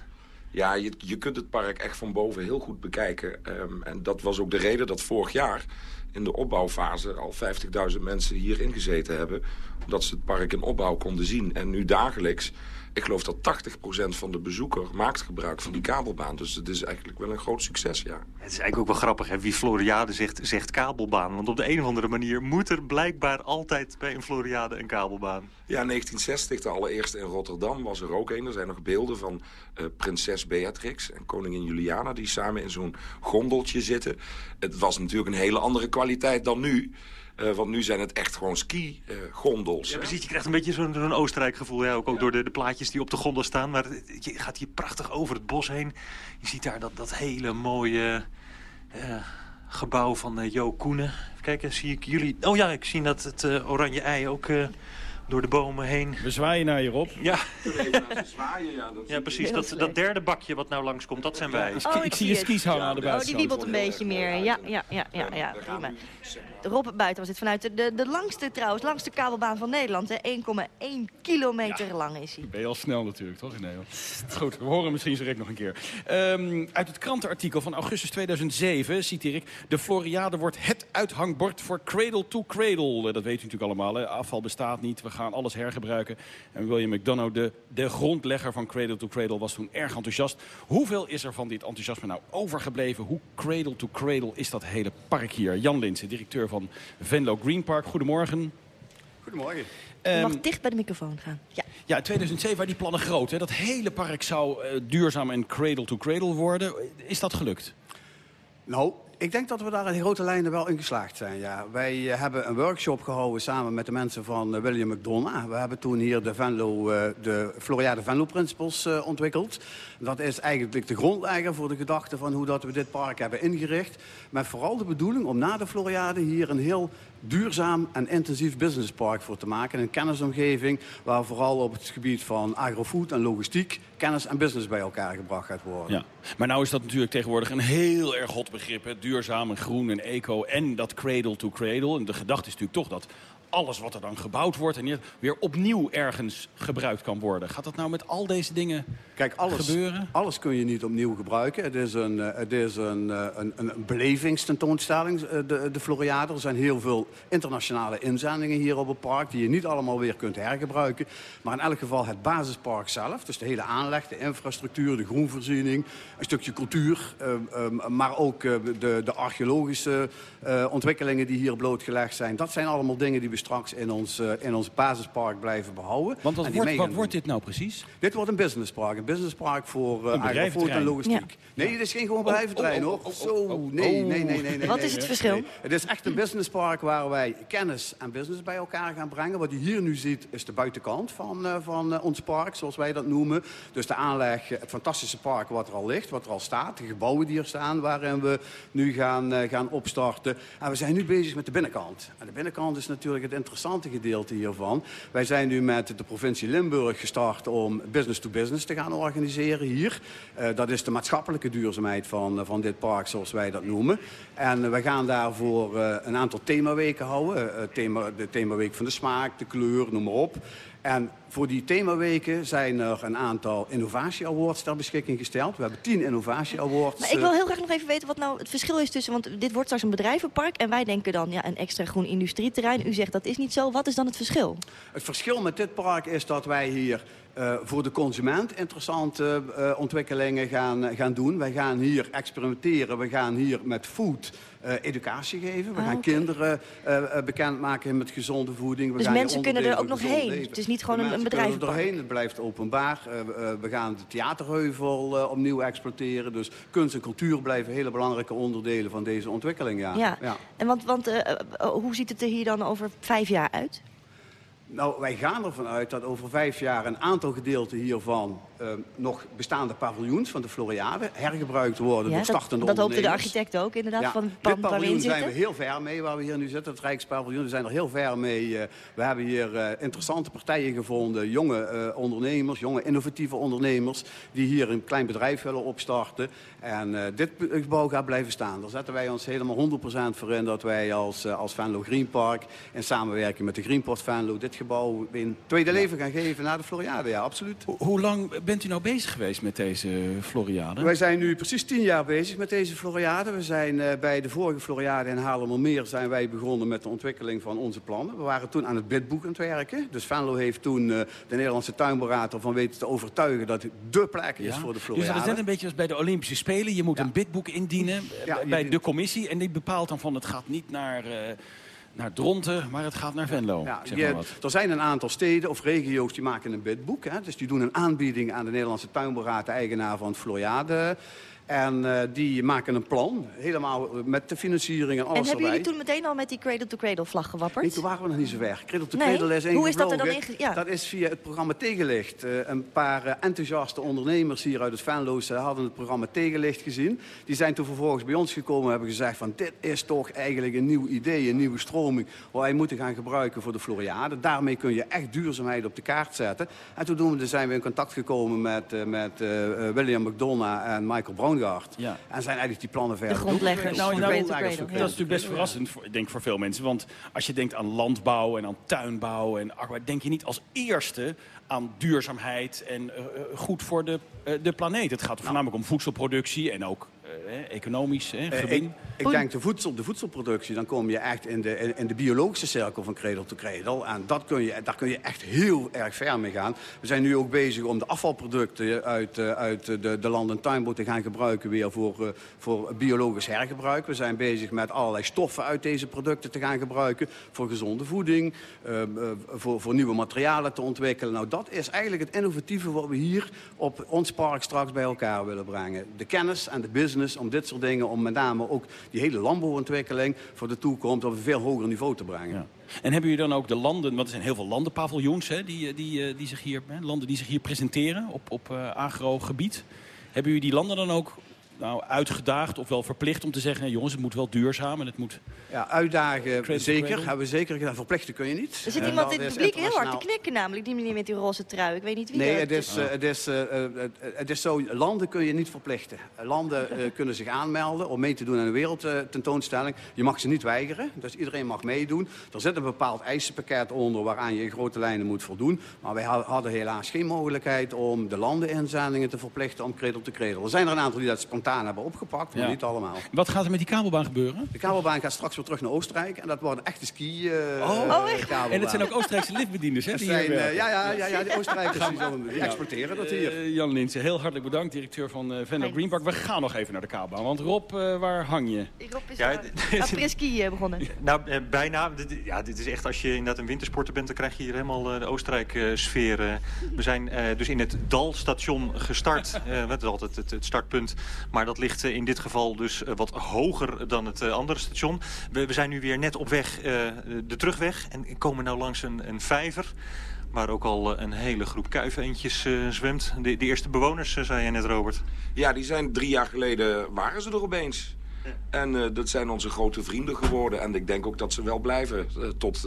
Ja, je, je kunt het park echt van boven heel goed bekijken. Ehm, en dat was ook de reden dat vorig jaar in de opbouwfase al 50.000 mensen hier ingezeten hebben. Omdat ze het park in opbouw konden zien. En nu dagelijks ik geloof dat 80% van de bezoeker maakt gebruik van die kabelbaan. Dus het is eigenlijk wel een groot succes, ja. Het is eigenlijk ook wel grappig, hè? wie Floriade zegt, zegt kabelbaan. Want op de een of andere manier moet er blijkbaar altijd bij een Floriade een kabelbaan. Ja, 1960, de allereerste in Rotterdam, was er ook een. Er zijn nog beelden van uh, prinses Beatrix en koningin Juliana... die samen in zo'n gondeltje zitten. Het was natuurlijk een hele andere kwaliteit dan nu... Uh, want nu zijn het echt gewoon ski-gondels. ja, precies. Je krijgt een beetje zo'n Oostenrijk gevoel. Ja, ook, ook door de, de, plaatjes die op de gondel staan. Maar je gaat hier prachtig over het bos heen. Je ziet daar dat, dat hele mooie uh, gebouw van uh, Jo Koenen. Even kijken, zie ik jullie... Oh ja, ik zie dat het oranje ei ook door de bomen heen. We zwaaien naar je, Rob. Ja. zwaaien, ja. Dat ja, precies. Dat, dat derde bakje wat nou langskomt, dat zijn wij. Oh, ik, zie je skis hangen aan de buitenkant. Oh, die wiebelt een beetje meer. Ja, ja, ja, ja, ja, prima. Rob Buiten was dit vanuit de, de, de langste trouwens, langste kabelbaan van Nederland. 1,1 kilometer lang is hij. Ben je al snel natuurlijk, toch in Nederland? Goed, we horen misschien zo nog een keer. Um, uit het krantenartikel van augustus 2007 citeer ik... De Floriade wordt het uithangbord voor Cradle to Cradle. Dat weet u natuurlijk allemaal, hè? afval bestaat niet, we gaan alles hergebruiken. En William McDonough, de, de grondlegger van Cradle to Cradle, was toen erg enthousiast. Hoeveel is er van dit enthousiasme nou overgebleven? Hoe Cradle to Cradle is dat hele park hier? Jan Linsen, directeur van Venlo Green Park. Goedemorgen. Goedemorgen. Je mag dicht bij de microfoon gaan. Ja, ja 2007 waren die plannen groot. Hè? Dat hele park zou uh, duurzaam en cradle to cradle worden. Is dat gelukt? Nou, ik denk dat we daar in grote lijnen wel in geslaagd zijn. Ja. Wij eh, hebben een workshop gehouden samen met de mensen van uh, William McDonough. We hebben toen hier de, Venlo, uh, de Floriade Venlo Principles ontwikkeld. Dat is eigenlijk de grondlegger voor de gedachte van hoe dat we dit park hebben ingericht. Met vooral de bedoeling om na de Floriade hier een heel duurzaam en intensief businesspark voor te maken. Een kennisomgeving waar vooral op het gebied van agrofood en logistiek kennis en business bij elkaar gebracht gaat worden. Ja. Maar nou is dat natuurlijk tegenwoordig een heel erg hot begrip. Hè? Duurzaam en groen en eco en dat cradle to cradle. En de gedachte is natuurlijk toch dat alles wat er dan gebouwd wordt... en weer opnieuw ergens gebruikt kan worden. Gaat dat nou met al deze dingen Kijk, alles, gebeuren? alles kun je niet opnieuw gebruiken. Het is een, eh, het is een, eh, een, een belevingstentoonstelling, eh, de, de Floriade. Er zijn heel veel internationale inzendingen hier op het park... die je niet allemaal weer kunt hergebruiken. Maar in elk geval het basispark zelf, dus de hele aanleg... de infrastructuur, de groenvoorziening, een stukje cultuur... maar ook de, de archeologische ontwikkelingen die hier blootgelegd zijn. Dat zijn allemaal dingen die we straks in ons, uh, in ons basispark blijven behouden. Want wat, wordt, wat wordt dit nou precies? Dit wordt een businesspark. Een businesspark voor uh, en logistiek. Nee, dit is geen gewoon bedrijventerrein hoor. Zo, nee, nee, nee, nee. Wat is het verschil? Het is echt een businesspark waar wij kennis en business bij elkaar gaan brengen. Wat je hier nu ziet is de buitenkant van, uh, van ons park, zoals wij dat noemen. Dus de aanleg, het fantastische park wat er al ligt, wat er al staat. De gebouwen die er staan, waarin we nu gaan, gaan opstarten. En we zijn nu bezig met de binnenkant. En de binnenkant is natuurlijk het interessante gedeelte hiervan. Wij zijn nu met de provincie Limburg gestart om business to business te gaan organiseren hier. Uh, dat is de maatschappelijke duurzaamheid van, uh, van dit park, zoals wij dat noemen. En uh, we gaan daarvoor een aantal themaweken houden. thema, de themaweek van de smaak, de kleur, noem maar op. En voor die themaweken zijn er een aantal innovatie-awards ter beschikking gesteld. We hebben tien innovatie-awards. Maar ik wil heel graag nog even weten wat nou het verschil is tussen... want dit wordt straks een bedrijvenpark en wij denken dan ja, een extra groen industrieterrein. U zegt dat is niet zo. Wat is dan het verschil? Het verschil met dit park is dat wij hier uh, voor de consument interessante uh, ontwikkelingen gaan, uh, gaan doen. Wij gaan hier experimenteren, we gaan hier met food educatie geven. We ah, gaan okay. kinderen bekendmaken met gezonde voeding. We dus gaan mensen kunnen er ook nog heen? Leven. Het is niet gewoon een, een bedrijf. doorheen, het blijft openbaar. we gaan de theaterheuvel opnieuw exploiteren. Dus kunst en cultuur blijven hele belangrijke onderdelen van deze ontwikkeling. Ja. ja. ja. En want, want hoe ziet het er hier dan over vijf jaar uit? Nou, wij gaan ervan uit dat over vijf jaar een aantal gedeelten hiervan uh, nog bestaande paviljoens van de Floriade hergebruikt worden ja, door startende dat, dat hoopte de architect ook inderdaad, ja, van het pand dit paviljoen zijn we heel ver mee, waar we hier nu zitten, het Rijkspaviljoen. We zijn er heel ver mee. Uh, we hebben hier uh, interessante partijen gevonden, jonge ondernemers, jonge innovatieve ondernemers, die hier een klein bedrijf willen opstarten. En dit gebouw gaat blijven staan. Daar zetten wij ons helemaal 100% voor in dat wij als, als Venlo Green Park in samenwerking met de Greenport Venlo dit gebouw een tweede leven gaan geven naar de Floriade. Ja, absoluut. hoe lang bent u nou bezig geweest met deze Floriade? Wij zijn nu precies tien jaar bezig met deze Floriade. We zijn bij de vorige Floriade in Haarlemmermeer zijn wij begonnen met de ontwikkeling van onze plannen. We waren toen aan het bidboek aan het werken. Dus Venlo heeft toen de Nederlandse tuinberaad ervan weten te overtuigen dat het dé plek is voor de Floriade. Dus dat is net een beetje als bij de Olympische Spelen. Je moet een bidboek indienen bij de commissie. En die bepaalt dan van het gaat niet naar... Uh, naar Dronten, maar het gaat naar Venlo. Ja, zeg maar er zijn een aantal steden of regio's die maken een bidboek. Hè, dus die doen een aanbieding aan de Nederlandse tuinberaad, de eigenaar van het Floriade. En uh, die maken een plan, helemaal met de financiering en alles En hebben erbij. jullie toen meteen al met die cradle-to-cradle vlag gewapperd? Nee, toen waren we nog niet zo ver. Cradle-to-cradle nee? is Hoe is dat er dan in? Ja. Dat is via het programma Tegenlicht. Uh, een paar uh, enthousiaste ondernemers hier uit het Venloos hadden het programma Tegenlicht gezien. Die zijn toen vervolgens bij ons gekomen en hebben gezegd van... dit is toch eigenlijk een nieuw idee, een nieuwe stroming... waar wij moeten gaan gebruiken voor de Floriade. Daarmee kun je echt duurzaamheid op de kaart zetten. En toen zijn we in contact gekomen met, met William McDonough en Michael Brown ja. En zijn eigenlijk die plannen verder. De grondleggers. Nou, nou, dat is natuurlijk best verrassend, voor, denk voor veel mensen. Want als je denkt aan landbouw en aan tuinbouw en arbeid... denk je niet als eerste aan duurzaamheid en uh, goed voor de, uh, de planeet. Het gaat nou. voornamelijk om voedselproductie en ook uh, economisch gewin. Ik, ik denk de, voedsel, de voedselproductie, dan kom je echt in de, in, in de biologische cirkel van kredel tot kredel. En dat kun je, daar kun je echt heel erg ver mee gaan. We zijn nu ook bezig om de afvalproducten uit, uit de, de land- en tuinbouw te gaan gebruiken weer voor, voor biologisch hergebruik. We zijn bezig met allerlei stoffen uit deze producten te gaan gebruiken voor gezonde voeding, voor, voor nieuwe materialen te ontwikkelen. Nou, dat is eigenlijk het innovatieve wat we hier op ons park straks bij elkaar willen brengen. De kennis en de business om dit soort dingen, om met name ook die hele landbouwontwikkeling voor de toekomst op een veel hoger niveau te brengen. En hebben jullie dan ook de landen, want er zijn heel veel landenpaviljoens hè, die, die, die zich hier, landen die zich hier presenteren op, op uh, agrogebied. Hebben jullie die landen dan ook nou, uitgedaagd of wel verplicht om te zeggen... jongens, het moet wel duurzaam en het moet... Ja, uitdagen zeker. Hebben we zeker gedaan. Verplichten kun je niet. Er zit iemand in het publiek heel hard te knikken namelijk. Die meneer met die roze trui. Ik weet niet wie Nee, dat het is, uh, het, is, uh, het is zo. Landen kun je niet verplichten. Landen uh, kunnen zich aanmelden om mee te doen aan een wereldtentoonstelling. Je mag ze niet weigeren. Dus iedereen mag meedoen. Er zit een bepaald eisenpakket onder waaraan je in grote lijnen moet voldoen. Maar wij hadden helaas geen mogelijkheid om de landeninzendingen te verplichten om kredel te kredel. Er zijn er een aantal die dat spontaan hebben opgepakt, maar ja. niet allemaal. Wat gaat er met die kabelbaan gebeuren? De kabelbaan gaat straks weer terug naar Oostenrijk. En dat wordt een echte ski uh, oh. oh. En dat zijn ook Oostenrijkse liftbedieners, hè? Die zijn, uh, ja, ja, ja, ja, die Oostenrijkers die, exporteren dat hier. Uh, Jan Linsen, heel hartelijk bedankt, directeur van uh, Venlo Green Park. We gaan nog even naar de kabelbaan, want Rob, waar hang je? Rob is ja, ski begonnen. Nou, bijna. Dit, ja, dit is echt, als je inderdaad een wintersporter bent, dan krijg je hier helemaal de Oostenrijk-sfeer. we zijn dus in het Dalstation gestart. dat is altijd het, het startpunt. Maar dat ligt in dit geval dus wat hoger dan het andere station. We, we zijn nu weer net op weg, de terugweg. En komen nou langs een, een vijver. Waar ook al een hele groep kuifeentjes uh, zwemt. De, de, eerste bewoners, uh, zei je net, Robert. Ja, die zijn drie jaar geleden, waren ze er opeens. Ja. En uh, dat zijn onze grote vrienden geworden. En ik denk ook dat ze wel blijven tot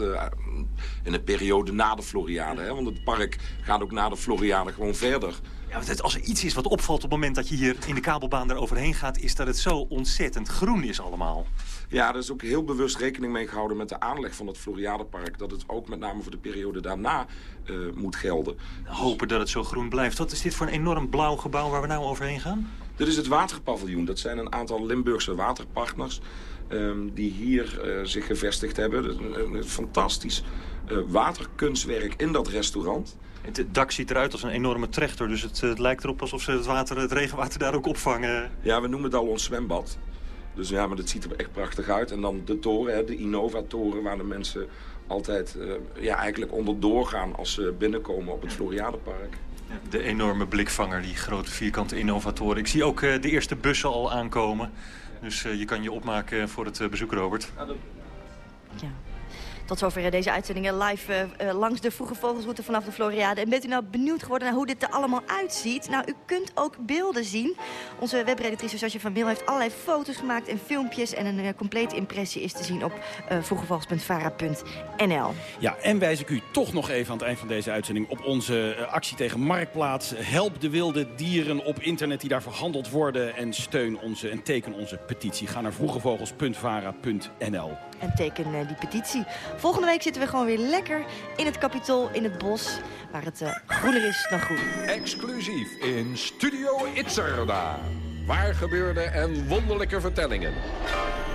in een periode na de Floriade. Hè? Want het park gaat ook na de Floriade gewoon verder. Ja, als er iets is wat opvalt op het moment dat je hier in de kabelbaan eroverheen gaat... is dat het zo ontzettend groen is allemaal. Ja, er is ook heel bewust rekening mee gehouden met de aanleg van het Floriadepark. Dat het ook met name voor de periode daarna uh, moet gelden. Hopen dat het zo groen blijft. Wat is dit voor een enorm blauw gebouw waar we nou overheen gaan? Dit is het waterpaviljoen. Dat zijn een aantal Limburgse waterpartners... Um, die hier uh, zich gevestigd hebben. Een, een fantastisch uh, waterkunstwerk in dat restaurant. Het dak ziet eruit als een enorme trechter. Dus het, het lijkt erop alsof ze het, water, het regenwater daar ook opvangen. Ja, we noemen het al ons zwembad. Dus ja, maar dat ziet er echt prachtig uit. En dan de toren, hè, de Innova-toren, waar de mensen altijd uh, ja, eigenlijk onderdoor gaan als ze binnenkomen op het Floriadepark. De enorme blikvanger, die grote vierkante innovatoren. Ik zie ook uh, de eerste bussen al aankomen. Dus uh, je kan je opmaken voor het bezoek, Robert. Ja. Tot zover deze uitzendingen live uh, langs de Vroege Vogelsroute vanaf de Floriade. En bent u nou benieuwd geworden naar hoe dit er allemaal uitziet? Nou, u kunt ook beelden zien. Onze webredactrice Sasje van Meel heeft allerlei foto's gemaakt en filmpjes. En een complete impressie is te zien op uh, vroegevogels.vara.nl. Ja, en wijs ik u toch nog even aan het eind van deze uitzending op onze actie tegen Marktplaats. Help de wilde dieren op internet die daar verhandeld worden. En steun onze en teken onze petitie. Ga naar vroegevogels.vara.nl. En teken die petitie. Volgende week zitten we gewoon weer lekker in het kapitol, in het bos... waar het uh, groener is dan groen. Exclusief in Studio Itzerda. Waar gebeurde en wonderlijke vertellingen.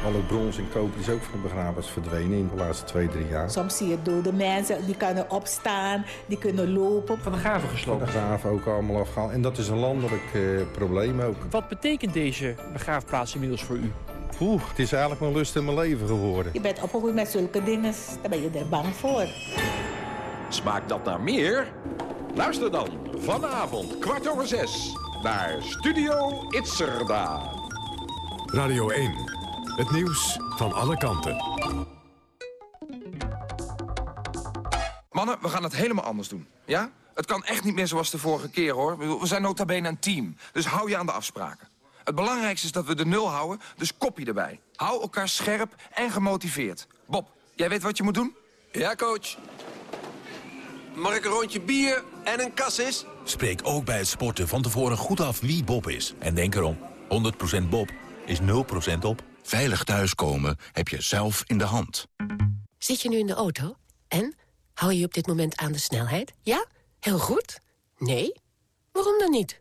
Al het brons en koper is ook van de begrafenis verdwenen in de laatste twee, drie jaar. Soms zie je dode mensen, die kunnen opstaan, die kunnen lopen. Van de graven gesloten. Van de graven ook allemaal afgehaald. En dat is een landelijk uh, probleem ook. Wat betekent deze begraafplaats inmiddels voor u? Oeh, het is eigenlijk mijn lust in mijn leven geworden. Je bent opgegroeid met zulke dingen, daar ben je er bang voor. Smaakt dat naar meer? Luister dan vanavond kwart over zes naar Studio Itzerda. Radio 1, het nieuws van alle kanten. Mannen, we gaan het helemaal anders doen. Ja? Het kan echt niet meer zoals de vorige keer, hoor. We zijn nota bene een team. Dus hou je aan de afspraken. Het belangrijkste is dat we de nul houden, dus kopje erbij. Hou elkaar scherp en gemotiveerd. Bob, jij weet wat je moet doen? Ja, coach. Mag ik een rondje bier en een kassis? Spreek ook bij het sporten van tevoren goed af wie Bob is. En denk erom, 100% Bob is 0% op. Veilig thuiskomen heb je zelf in de hand. Zit je nu in de auto? En? Hou je op dit moment aan de snelheid? Ja? Heel goed? Nee? Waarom dan niet?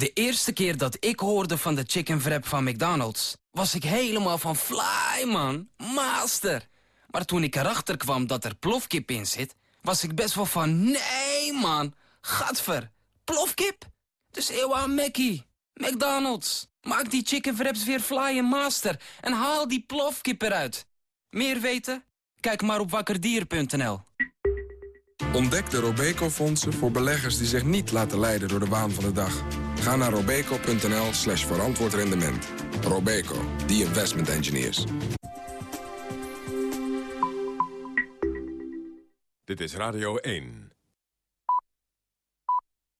De eerste keer dat ik hoorde van de chicken wrap van McDonald's... was ik helemaal van fly, man. Master. Maar toen ik erachter kwam dat er plofkip in zit... was ik best wel van nee, man. Gadver. Plofkip? Dus eeuw aan Mackie. McDonald's. Maak die chicken wraps weer fly en master. En haal die plofkip eruit. Meer weten? Kijk maar op wakkerdier.nl. Ontdek de Robeco-fondsen voor beleggers die zich niet laten leiden door de waan van de dag. Ga naar robeco.nl slash verantwoord rendement. Robeco, the investment engineers. Dit is Radio 1.